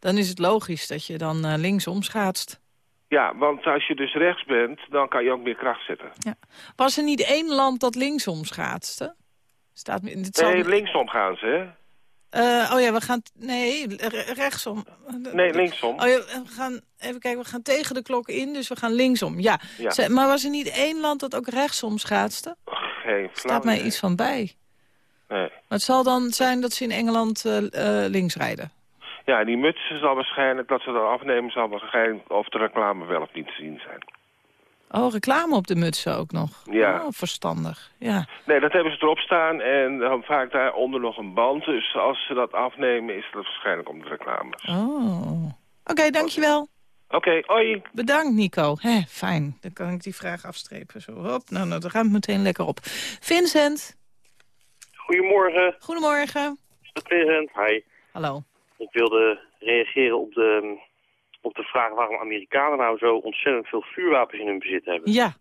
dan is het logisch dat je dan eh, linksom schaatst. Ja, want als je dus rechts bent, dan kan je ook meer kracht zetten. Ja. Was er niet één land dat linksom schaatste? Staat, dit zal- Nee, linksom gaan ze, hè? Eh, oh ja, we gaan... Nee, re- rechtsom. Nee, linksom. Oh ja, we gaan... Even kijken, we gaan tegen de klok in, dus we gaan linksom. Ja. Maar was er niet één land dat ook rechtsom schaatste? Geen Staat mij iets van bij. Nee. Maar het zal dan zijn dat ze in Engeland eh, links rijden. Ja, en die muts zal waarschijnlijk, dat ze dat afnemen, zal waarschijnlijk of de reclame wel of niet te zien zijn. Oh, reclame op de mutsen ook nog. Ja. Oh, verstandig. Ja. Nee, dat hebben ze erop staan en dan vaak daaronder nog een band. Dus als ze dat afnemen, is dat waarschijnlijk om de reclame. Oh. Oké, dankjewel. Oké, oi. Bedankt, Nico. Hé, fijn. Dan kan ik die vraag afstrepen. Zo, hop. Nou, nou, dan gaan we meteen lekker op. Vincent, Goedemorgen, goedemorgen. Vincent. Hi. Hallo. Ik wilde reageren op de, op de vraag waarom Amerikanen nou zo ontzettend veel vuurwapens in hun bezit hebben. Ja.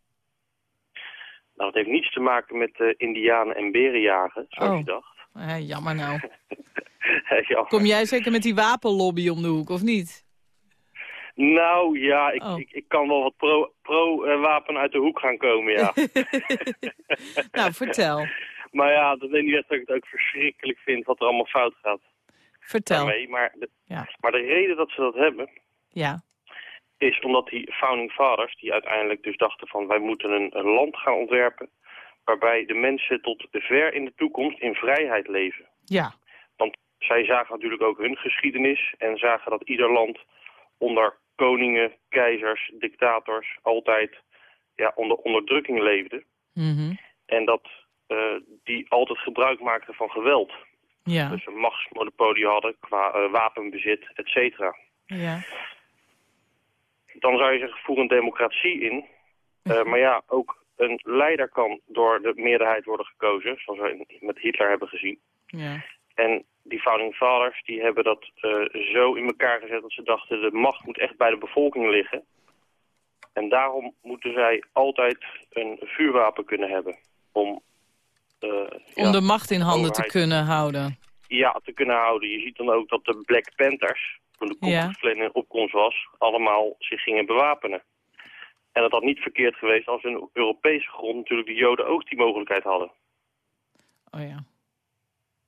Nou, dat heeft niets te maken met uh, indianen en berenjagen, zoals Oh. je dacht. Eh, jammer nou. Kom jij zeker met die wapenlobby om de hoek, of niet? Nou ja, ik, Oh. ik, ik kan wel wat pro-wapen pro, wapen uit de hoek gaan komen, ja. nou, vertel. maar ja, dat neemt niet echt dat ik het ook verschrikkelijk vind wat er allemaal fout gaat. Vertel. Daarmee. Maar, de, Ja. maar de reden dat ze dat hebben, Ja. is omdat die founding fathers, die uiteindelijk dus dachten van wij moeten een, een land gaan ontwerpen waarbij de mensen tot ver in de toekomst in vrijheid leven. Ja. Want zij zagen natuurlijk ook hun geschiedenis en zagen dat ieder land onder koningen, keizers, dictators altijd ja, onder onderdrukking leefde. Mhm. En dat eh, die altijd gebruik maakten van geweld. Ja. Dus een machtsmonopolie hadden qua eh, wapenbezit, et cetera. Ja. dan zou je zeggen, voer een democratie in. Uh, maar ja, ook een leider kan door de meerderheid worden gekozen, zoals we met Hitler hebben gezien. Ja. En die founding fathers die hebben dat uh, zo in elkaar gezet dat ze dachten, de macht moet echt bij de bevolking liggen. En daarom moeten zij altijd een vuurwapen kunnen hebben om... Om ja, de macht in handen overheid, te kunnen houden. Ja, te kunnen houden. Je ziet dan ook dat de Black Panthers, toen de Ku in opkomst was, allemaal zich gingen bewapenen. En dat had niet verkeerd geweest als in Europese grond natuurlijk de Joden ook die mogelijkheid hadden. Oh ja.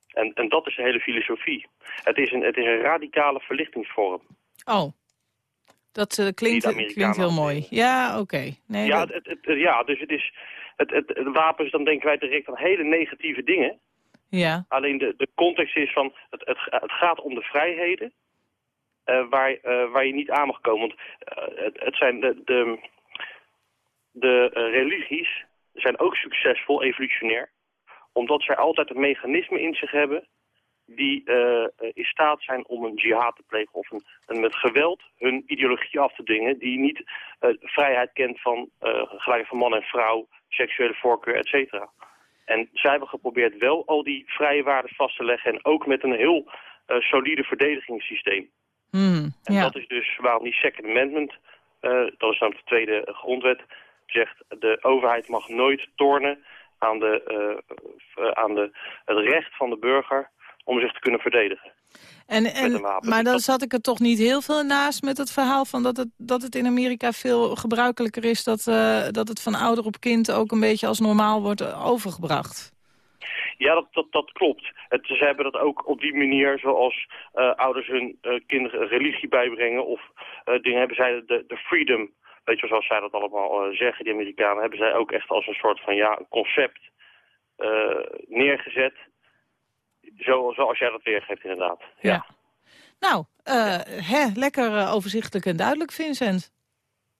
En, en dat is de hele filosofie. Het is een, het is een radicale verlichtingsvorm. Oh, dat uh, klinkt, klinkt heel mooi. Ja, oké. Okay. Nee, ja, dat... het, het, ja, dus het is... Het, het, het wapens, dan denken wij direct aan hele negatieve dingen. Ja. Alleen de, de context is van, het, het, het gaat om de vrijheden uh, waar, uh, waar je niet aan mag komen. Want uh, het, het zijn de, de, de eh, religies zijn ook succesvol, evolutionair. Omdat zij altijd een mechanisme in zich hebben die eh, in staat zijn om een jihad te plegen of een, een met geweld hun ideologie af te dingen, die niet eh, vrijheid kent van gelijk van man en vrouw, seksuele voorkeur, et cetera. En zij hebben geprobeerd wel al die vrije waarden vast te leggen en ook met een heel uh, solide verdedigingssysteem. Hmm, En ja. dat is dus waarom die Second Amendment, uh, dat is dan de tweede grondwet, zegt de overheid mag nooit tornen aan, de, uh, aan de, het recht van de burger om zich te kunnen verdedigen. En, en, maar dan zat ik er toch niet heel veel naast met het verhaal van dat het, dat het in Amerika veel gebruikelijker is dat, eh, dat het van ouder op kind ook een beetje als normaal wordt eh, overgebracht. Ja, dat, dat, dat klopt. Het, ze hebben dat ook op die manier, zoals eh, ouders hun eh, kinderen religie bijbrengen of dingen hebben zij de, de freedom, weet je zoals zij dat allemaal zeggen, die Amerikanen, hebben zij ook echt als een soort van ja, een concept neergezet. Zo, zoals jij dat weergeeft inderdaad. Ja. Nou, eh, hè, lekker eh, overzichtelijk en duidelijk, Vincent.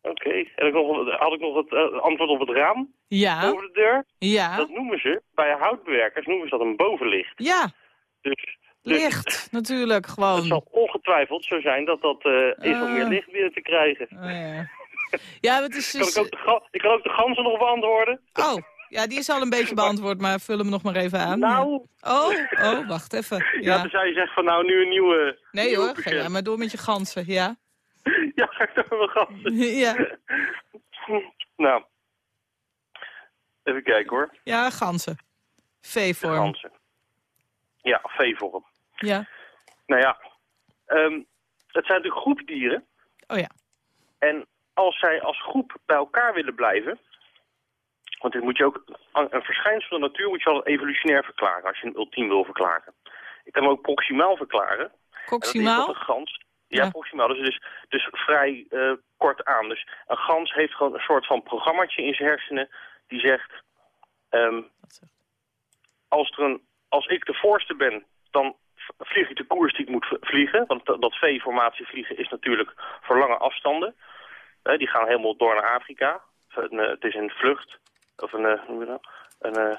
Oké, en ik nog, had ik nog het eh, antwoord op het raam Ja, over de deur. ja, Dat noemen ze, bij houtbewerkers noemen ze dat een bovenlicht. ja, Dus, dus licht natuurlijk het gewoon. zal ongetwijfeld zo zijn dat dat is om meer licht binnen te krijgen. Oh, ja. ja, het is Kan dus... ik, ook de ik kan ook de ganzen nog beantwoorden. Oh, ja, die is al een beetje beantwoord, maar vul hem nog maar even aan. Nou, Oh, oh, wacht even. ja. Ja. tenzij je zegt van nou nu een nieuwe... Nee nieuwe hoor, ga maar door met je ganzen, ja. Ja, ga ik door mijn ganzen. Ja, Nou, even kijken hoor. ja ganzen. V-vorm. ganzen. Ja, V-vorm. Ja. Nou ja, ehm, het zijn natuurlijk groepdieren. Oh ja. En als zij als groep bij elkaar willen blijven... Want dit moet je ook, een verschijnsel van de natuur moet je al evolutionair verklaren, als je een ultiem wil verklaren. Ik kan hem ook proximaal verklaren. En dat is Proximaal? dat een gans, ja, Ja. proximaal, dus, dus, dus vrij eh, kort aan. Dus een gans heeft gewoon een soort van programmaatje in zijn hersenen die zegt... ehm, als, er een, als ik de voorste ben, dan vlieg ik de koers die ik moet vliegen. Want dat, V-formatie vliegen is natuurlijk voor lange afstanden. Eh, die gaan helemaal door naar Afrika. Een, eh, het is een vlucht, of een, eh, hoe noem je dat? Een, eh,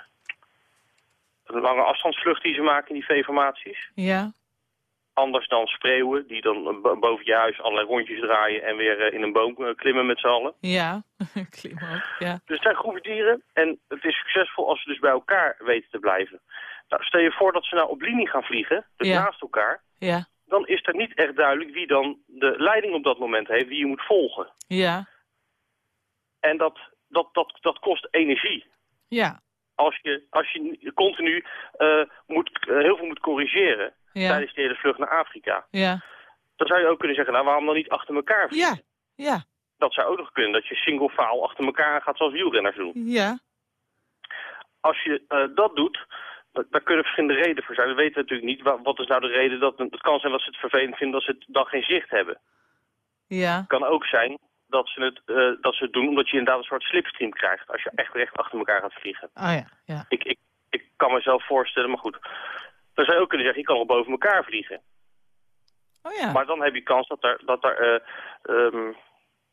een lange afstandsvlucht die ze maken in die V-formaties. Ja. Anders dan spreeuwen, die dan bo- boven je huis allerlei rondjes draaien en weer eh, in een boom klimmen met z'n allen. Ja. Klim ook, ja. Dus het zijn groepen dieren en het is succesvol als ze dus bij elkaar weten te blijven. Nou, stel je voor dat ze nou op linie gaan vliegen, dus Ja. naast elkaar, Ja. dan is er niet echt duidelijk wie dan de leiding op dat moment heeft, wie je moet volgen. Ja. En dat, dat, dat, dat kost energie. Ja. Als je, als je continu eh, moet, eh, heel veel moet corrigeren Ja. tijdens die hele vlucht naar Afrika, Ja. dan zou je ook kunnen zeggen, nou waarom dan niet achter elkaar vliegen? Ja. Ja. Dat zou ook nog kunnen, dat je single file achter elkaar gaat zoals wielrenners doen. Ja. als je eh, dat doet, da- daar kunnen verschillende redenen voor zijn. We weten natuurlijk niet, wa- wat is nou de reden dat... Het kan zijn dat ze het vervelend vinden dat ze het dan geen zicht hebben. Ja. Het kan ook zijn dat ze, het, eh, dat ze het doen omdat je inderdaad een soort slipstream krijgt... als je echt recht achter elkaar gaat vliegen. Oh ja. Ja. Ik, ik, ik kan mezelf voorstellen, maar goed. Dan zou je ook kunnen zeggen, je kan nog boven elkaar vliegen. Oh ja. Maar dan heb je kans dat er, dat er eh, ehm,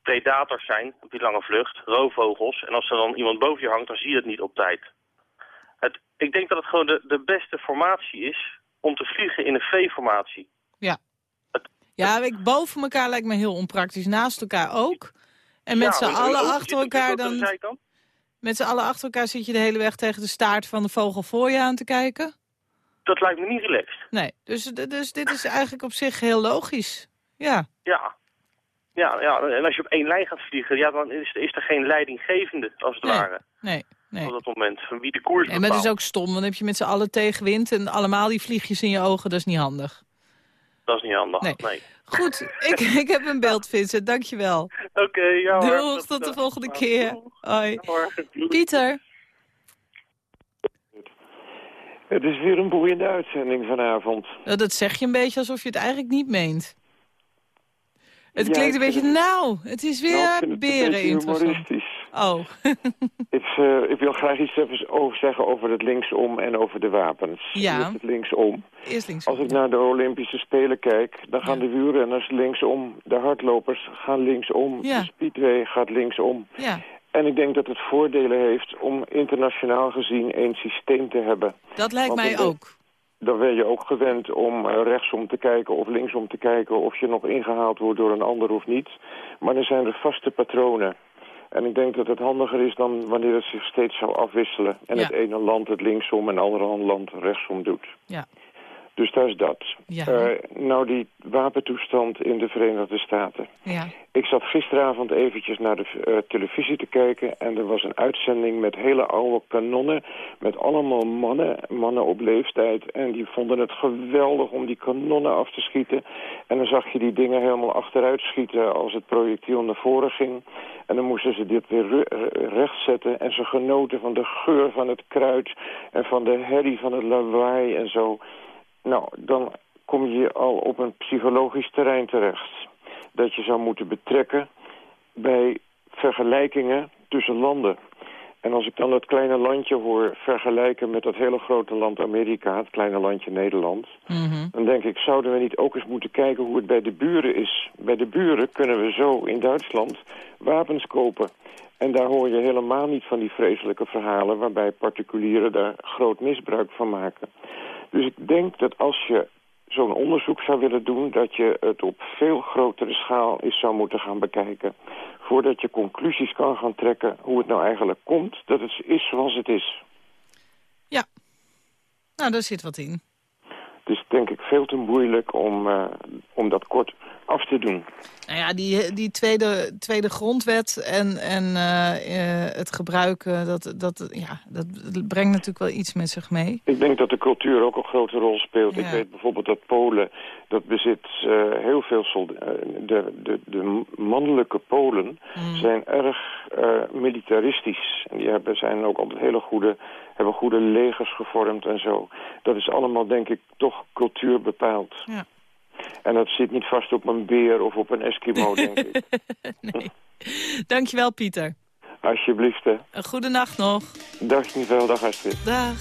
predators zijn op die lange vlucht, roofvogels. En als er dan iemand boven je hangt, dan zie je het niet op tijd. Het, ik denk dat het gewoon de, de beste formatie is om te vliegen in een V-formatie. Ja. Ja, ik, boven elkaar lijkt me heel onpraktisch. Naast elkaar ook. En met Ja, z'n allen achter elkaar dan... Met z'n allen achter elkaar zit je de hele weg tegen de staart van de vogel voor je aan te kijken. Dat lijkt me niet relaxed. Nee, dus, dus dit is eigenlijk op zich heel logisch. Ja, Ja. Ja, ja, en als je op één lijn gaat vliegen, ja, dan is, is er geen leidinggevende, als het Nee. ware, nee, nee. op dat moment. Van wie de koers En maar dat is bepaalt. ook stom, dan heb je met z'n allen tegenwind en allemaal die vliegjes in je ogen, dat is niet handig. Dat is niet handig, Nee. nee. Goed, ik, ik heb een beeld, Vincent, dankjewel. Oké, ja hoor. Doeg, Dat- tot de volgende keer. Hoi. Ja, hoor. Pieter. Het is weer een boeiende uitzending vanavond. Nou, dat zeg je een beetje alsof je het eigenlijk niet meent. Het Ja, klinkt een beetje, het- nou, het is Nou, ik weer vind het een beren interessant. Oh, Ik, eh, ik wil graag iets even over zeggen over het linksom en over de wapens. Ja. Eerst het linksom. eerst links. Als ik naar de Olympische Spelen kijk, dan gaan Ja. de wielrenners linksom. De hardlopers gaan linksom. Ja. De speedway gaat linksom. Ja, En ik denk dat het voordelen heeft om internationaal gezien één systeem te hebben. Dat lijkt Want mij ook. Dan ben je ook gewend om eh, rechtsom te kijken of linksom te kijken... of je nog ingehaald wordt door een ander of niet. Maar er zijn er vaste patronen. En ik denk dat het handiger is dan wanneer het zich steeds zou afwisselen. En Ja. het ene land het linksom en het andere land rechtsom doet. Ja. Dus dat is dat. Ja. Eh, nou, die wapentoestand in de Verenigde Staten. Ja. Ik zat gisteravond eventjes naar de eh, televisie te kijken... en er was een uitzending met hele oude kanonnen... met allemaal mannen, mannen op leeftijd... en die vonden het geweldig om die kanonnen af te schieten. En dan zag je die dingen helemaal achteruit schieten... als het projectiel naar voren ging. En dan moesten ze dit weer eh, rechtzetten... en ze genoten van de geur van het kruid... en van de herrie van het lawaai en zo... Nou, dan kom je al op een psychologisch terrein terecht. Dat je zou moeten betrekken bij vergelijkingen tussen landen. En als ik dan dat kleine landje hoor vergelijken met dat hele grote land Amerika... het kleine landje Nederland... Mhm. dan denk ik, zouden we niet ook eens moeten kijken hoe het bij de buren is. Bij de buren kunnen we zo in Duitsland wapens kopen. En daar hoor je helemaal niet van die vreselijke verhalen... waarbij particulieren daar groot misbruik van maken. Dus ik denk dat als je zo'n onderzoek zou willen doen... dat je het op veel grotere schaal eens zou moeten gaan bekijken... voordat je conclusies kan gaan trekken hoe het nou eigenlijk komt... dat het is zoals het is. Nou, daar zit wat in. Het is denk ik veel te moeilijk om, eh, om dat kort af te doen. Nou ja, die, die tweede, tweede grondwet en, en eh, eh, het gebruiken, dat, dat, ja, dat brengt natuurlijk wel iets met zich mee. Ik denk dat de cultuur ook een grote rol speelt. Ja. Ik weet bijvoorbeeld dat Polen, dat bezit eh, heel veel soldaten. de, de, de mannelijke Polen Mm. zijn erg militaristisch. En die hebben, zijn ook altijd hele goede, hebben goede legers gevormd en zo. Dat is allemaal, denk ik, toch cultuur bepaald. Ja. En dat zit niet vast op een beer of op een Eskimo, denk ik. nee. Dankjewel, Pieter. Alsjeblieft, hè. Een goede nacht nog. Dag Nivel, dag Astrid. Dag.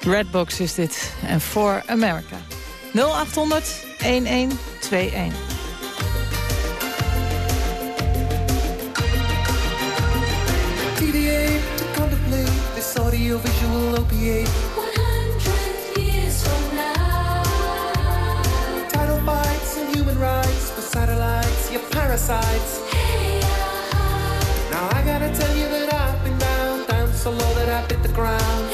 Redbox is dit. En For America. 0800 1121. deviate to contemplate this audio-visual opiate. Satellites, you parasites. Hey, uh, Now I gotta tell you that I've been down, down so low that I hit the ground.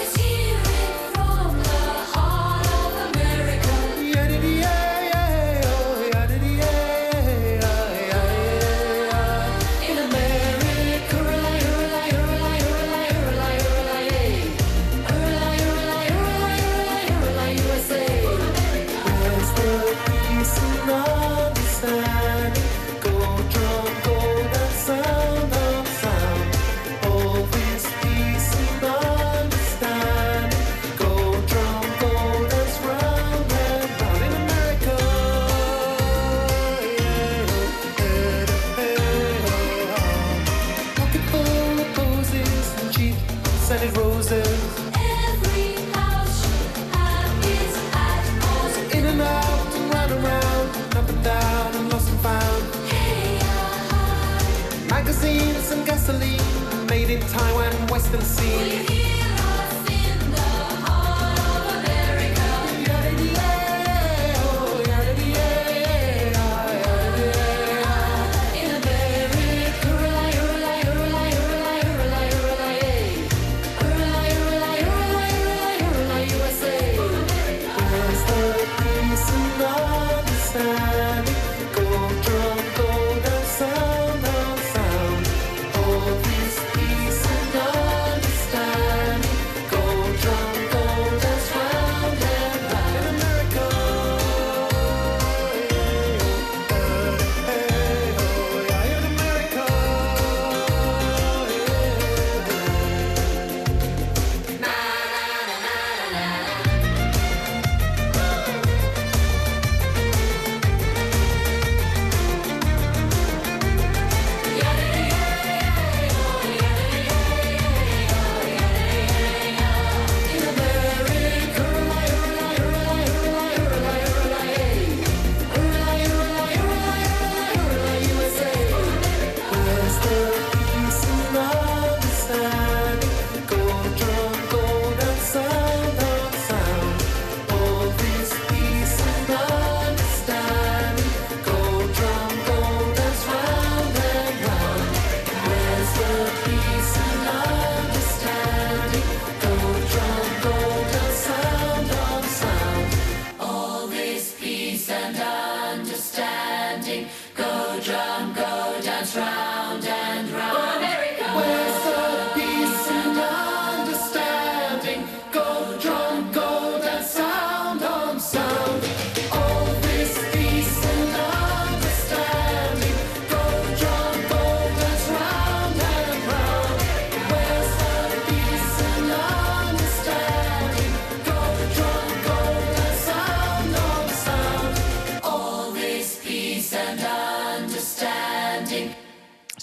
Made in Taiwan, Western Sea.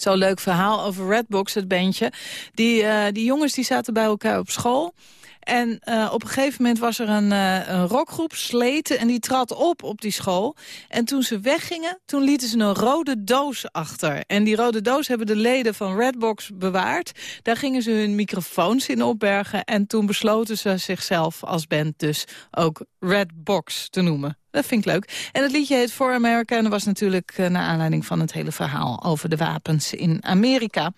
Zo'n leuk verhaal over Redbox, het bandje. Die, eh, die jongens die zaten bij elkaar op school. En eh, op een gegeven moment was er een, eh, een rockgroep, Sleten, en die trad op op die school. En toen ze weggingen, toen lieten ze een rode doos achter. En die rode doos hebben de leden van Redbox bewaard. Daar gingen ze hun microfoons in opbergen. En toen besloten ze zichzelf als band dus ook Redbox te noemen. Dat vind ik leuk. En het liedje heet For America. En dat was natuurlijk uh, naar aanleiding van het hele verhaal over de wapens in Amerika.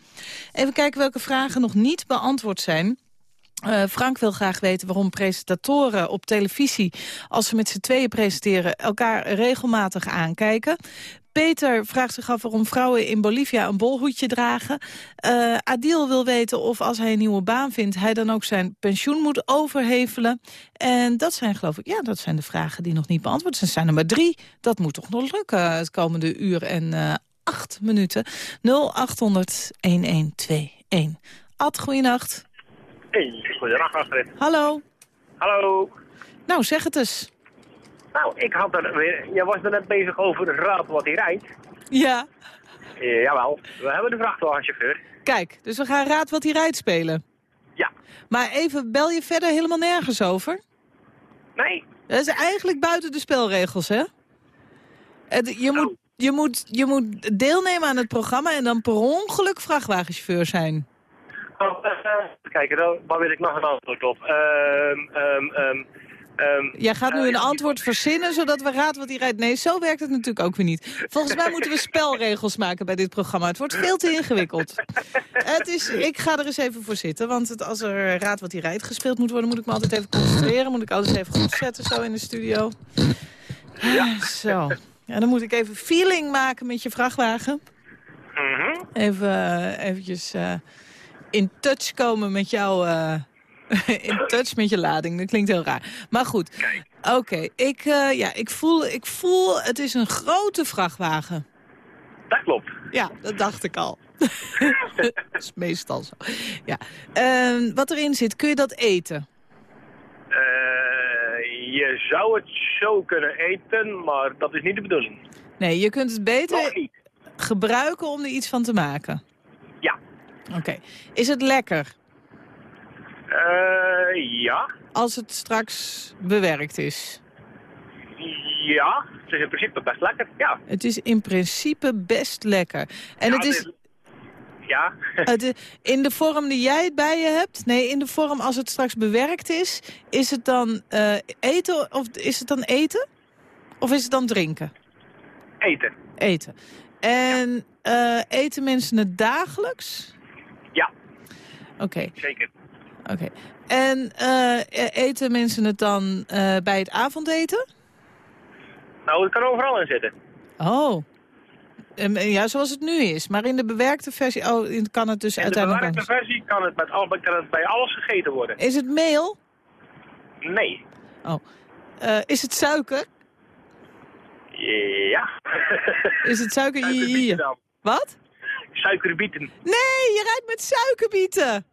Even kijken welke vragen nog niet beantwoord zijn. Uh, Frank wil graag weten waarom presentatoren op televisie... als ze met z'n tweeën presenteren elkaar regelmatig aankijken. Peter vraagt zich af waarom vrouwen in Bolivia een bolhoedje dragen. Uh, Adil wil weten of als hij een nieuwe baan vindt... hij dan ook zijn pensioen moet overhevelen. En dat zijn geloof ik, ja, dat zijn de vragen die nog niet beantwoord zijn. Er zijn er maar drie. Dat moet toch nog lukken het komende uur en uh, acht minuten. 0800-1121. Ad, goeienacht. Hey, goedendag Astrid. Hallo. Hallo. Nou, zeg het eens. Nou, ik had er weer... Jij was er net bezig over de raad wat hij rijdt. Ja. Eh, jawel, we hebben de vrachtwagenchauffeur. Kijk, dus we gaan Raad wat hij rijdt spelen. Ja. Maar even, bel je verder helemaal nergens over? Nee. Dat is eigenlijk buiten de spelregels, hè? Je, moet, je, moet, je moet deelnemen aan het programma en dan per ongeluk vrachtwagenchauffeur zijn. Oh, uh, kijk, dan, waar wil ik nog een antwoord op? Ehm, ehm, ehm, Jij gaat nu eh, een antwoord verzinnen, zodat we raad wat hij rijdt. Nee, zo werkt het natuurlijk ook weer niet. Volgens mij moeten we spelregels maken bij dit programma. Het wordt veel te ingewikkeld. Het is, ik ga er eens even voor zitten, want het, als er raad wat hij rijdt gespeeld moet worden... moet ik me altijd even concentreren, moet ik alles even goed zetten zo in de studio. Ja. Zo. Ja, dan moet ik even feeling maken met je vrachtwagen. mhm. Even eventjes uh, in touch komen met jou... Uh, in touch met je lading. Dat klinkt heel raar. Maar goed. Oké, okay. ik, uh, ja, ik, voel, ik voel... Het is een grote vrachtwagen. Dat klopt. Ja, dat dacht ik al. dat is meestal zo. Ja. Uh, wat erin zit, kun je dat eten? Uh, je zou het zo kunnen eten, maar dat is niet de bedoeling. Nee, je kunt het beter gebruiken om er iets van te maken. Ja. Oké. Okay. Is het lekker? Uh, ja. Als het straks bewerkt is? Ja, het is in principe best lekker, ja. Het is in principe best lekker. En ja, het is... Ja. het, in de vorm die jij het bij je hebt? Nee, in de vorm als het straks bewerkt is, is het dan uh, eten of is het dan eten? Of is het dan drinken? Eten. Eten. En ja. uh, eten mensen het dagelijks? Oké. Okay. Zeker. Oké. Okay. En uh, eten mensen het dan uh, bij het avondeten? Nou, het kan overal in zitten. Oh. Um, ja, zoals het nu is. Maar in de bewerkte versie oh, kan het dus in uiteindelijk... In de bewerkte versie kan het, met al, kan het bij alles gegeten worden. Is het meel? Nee. Oh. Uh, is het suiker? Ja. is het suiker? Wat? Suikerbieten. Nee, je rijdt met suikerbieten.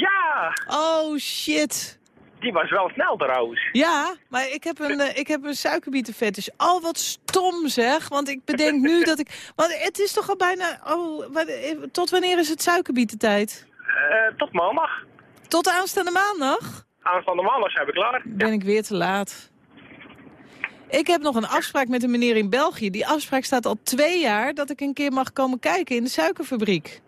Ja! Oh, shit. Die was wel snel trouwens. Ja, maar ik heb een, uh, ik heb een suikerbietenfetish. Al wat stom zeg, want ik bedenk nu dat ik... Want het is toch al bijna... Oh, wat, tot wanneer is het suikerbietentijd? Uh, tot maandag. Tot aanstaande maandag? Aanstaande maandag zijn we klaar. Ben ja. ik weer te laat. Ik heb nog een afspraak met een meneer in België. Die afspraak staat al twee jaar dat ik een keer mag komen kijken in de suikerfabriek.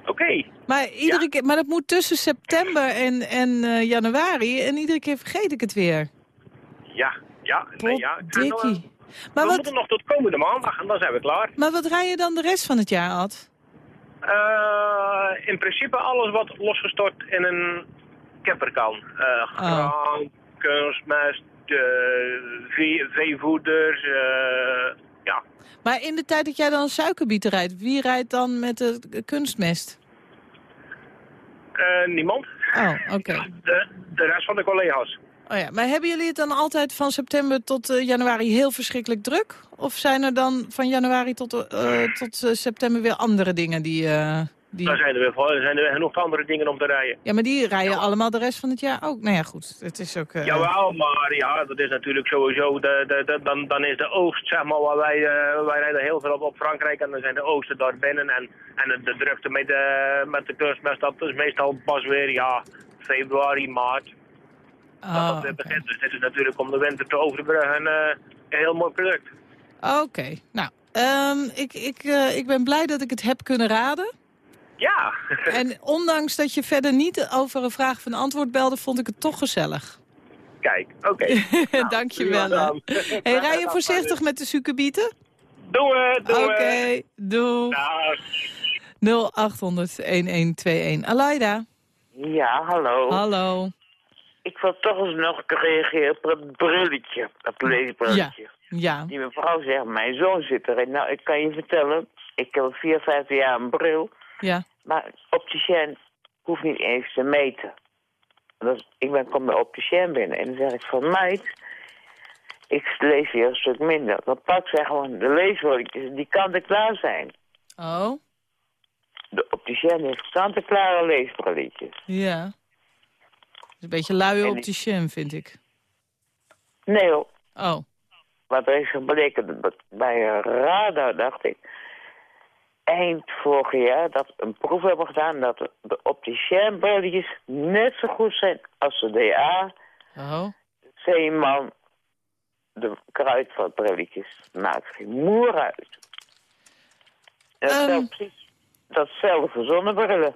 Oké. Okay. Maar, iedere ja. keer, maar dat moet tussen september en, en uh, januari. En iedere keer vergeet ik het weer. Ja, ja. Nee, ja. Dikkie. Nog, maar we wat... moeten nog tot komende maandag en dan zijn we klaar. Maar wat rij je dan de rest van het jaar, Ad? Uh, in principe alles wat losgestort in een kepper kan. Uh, graan, oh. kunstmest, vee, veevoeders, ja. Maar in de tijd dat jij dan suikerbieten rijdt, wie rijdt dan met de kunstmest? Eh, niemand. Oh, oké. De, de rest van de collega's. Oh ja, maar hebben jullie het dan altijd van september tot eh, januari heel verschrikkelijk druk? Of zijn er dan van januari tot, eh, tot september weer andere dingen die... eh, die... Dan zijn er weer voor- er zijn er genoeg andere dingen om te rijden. Ja, maar die rijden allemaal de rest van het jaar ook. Nou ja, goed, het is ook... eh, Jawel, maar ja, dat is natuurlijk sowieso, de, de, de- dan, dan is de oogst, zeg maar, waar wij, eh, wij rijden heel veel op, op Frankrijk en dan zijn de oogsten daar binnen en, en de, de drukte met de, met de kunstmest, dat is meestal pas weer, ja, februari, maart, dat Oh, dat weer begint. Dus dit is natuurlijk om de winter te overbruggen eh, een heel mooi product. Oké, nou, ehm, ik, ik, eh, ik ben blij dat ik het heb kunnen raden. Ja. En ondanks dat je verder niet over een vraag van antwoord belde, vond ik het toch gezellig. Kijk, oké. Dank je wel. prima hè. dan. Hey, rij je voorzichtig met de suikerbieten? Doe het, doe Oké, doe. 0800-1121. Alaida. Ja, hallo. Hallo. Ik wil toch eens nog reageren op het brilletje, dat leesbrilletje. Ja. Die mevrouw zegt, mijn zoon zit erin. Nou, ik kan je vertellen, ik heb al vier, vijf jaar een bril. Ja. Maar opticien hoeft niet eens te meten. Dus ik ben, kom bij opticien binnen en dan zeg ik van meid, ik lees weer een stuk minder. Dan pak zij gewoon de leesbrilletjes, die kant-en-klaar zijn. Oh, De opticien heeft kant-en-klare leesbrilletjes. ja. is een beetje luie opticien, vind ik. Nee hoor. Oh. Wat er is gebleken bij een radar, dacht ik, eind vorig jaar, dat we een proef hebben gedaan dat de, de opticienbrilletjes net zo goed zijn als de DA, Oh. Zeeman, de kruidvatbrilletjes. Maakt geen moer uit. Dat precies datzelfde zonnebrillen.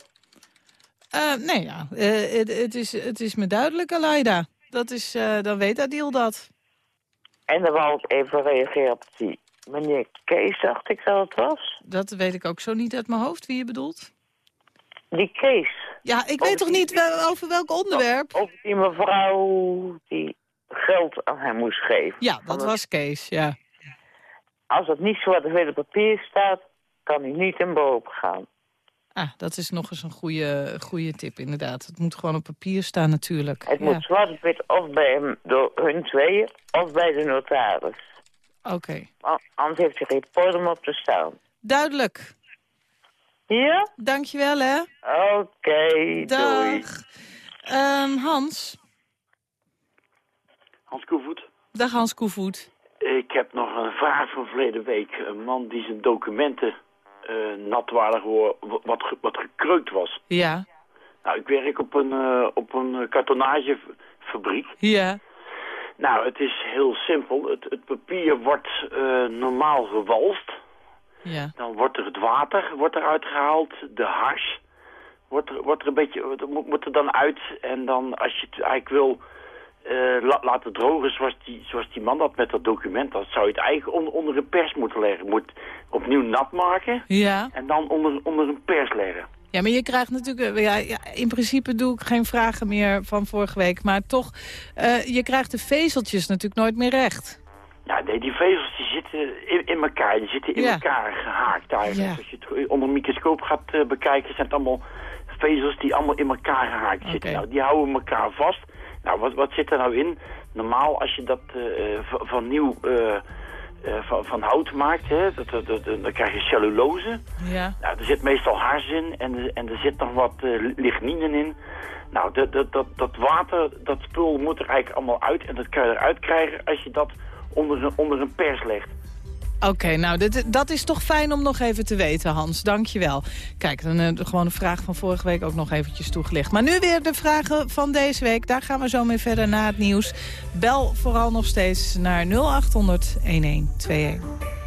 Eh, nee, ja. eh, het, is, het is me duidelijk, Alaida. Dat is, eh, dan weet Adil dat. En dan wou ik even reageren op die meneer Kees, dacht ik dat het was. Dat weet ik ook zo niet uit mijn hoofd, wie je bedoelt. Die Kees. Ja, ik weet toch niet wel, over welk onderwerp? Of die mevrouw die geld aan hem moest geven. Ja, dat was Kees, ja. Als het niet zwart op wit papier staat, kan hij niet in beroep gaan. Ah, dat is nog eens een goede, goede tip, inderdaad. Het moet gewoon op papier staan, natuurlijk. Het ja. moet zwart op wit of bij hem door hun tweeën of bij de notaris. Oké. An- Anders heeft hij geen podium op te staan. Duidelijk. Ja? Dankjewel, hè. Oké, doei. Dag. Ehm, Hans. Hans Koevoet. Dag Hans Koevoet. Ik heb nog een vraag van verleden week. Een man die zijn documenten eh, nat waren geworden, wat, ge- wat gekreukt was. Ja. Nou, ik werk op een, eh, op een kartonagefabriek. Ja. Nou, het is heel simpel. Het, het papier wordt eh, normaal gewalst. Ja. Dan wordt er het water wordt eruit gehaald, de hars wordt er, wordt er een beetje, moet, er dan uit. En dan als je het eigenlijk wil eh, la- laten drogen zoals die, zoals die man dat met dat document, dan zou je het eigenlijk onder, onder een pers moeten leggen. Moet opnieuw nat maken Ja. en dan onder, onder een pers leggen. Ja, maar je krijgt natuurlijk... eh, Ja, ja, in principe doe ik geen vragen meer van vorige week. Maar toch, eh, je krijgt de vezeltjes natuurlijk nooit meer recht. Ja, nee, die vezels die zitten in, in elkaar, die zitten in Ja. elkaar gehaakt eigenlijk. Ja. Als je het onder een microscoop gaat eh, bekijken, zijn het allemaal vezels die allemaal in elkaar gehaakt zitten. Nou, die houden elkaar vast. Nou, wat, wat zit er nou in? Normaal, als je dat van, van nieuw eh, van, van hout maakt, hè, dat, dat, dat- dan krijg je cellulose. Ja. Nou, er zit meestal hars in en, er- en er zit nog wat eh, lignine in. Nou, dat, dat, dat, dat water, dat spul moet er eigenlijk allemaal uit. En dat kan je eruit krijgen als je dat onder een, onder een pers legt. Oké, nou, dat is toch fijn om nog even te weten, Hans. Dank je wel. Kijk, dan eh, gewoon de vraag van vorige week ook nog eventjes toegelicht. Maar nu weer de vragen van deze week. Daar gaan we zo mee verder na het nieuws. Bel vooral nog steeds naar 0800 1121.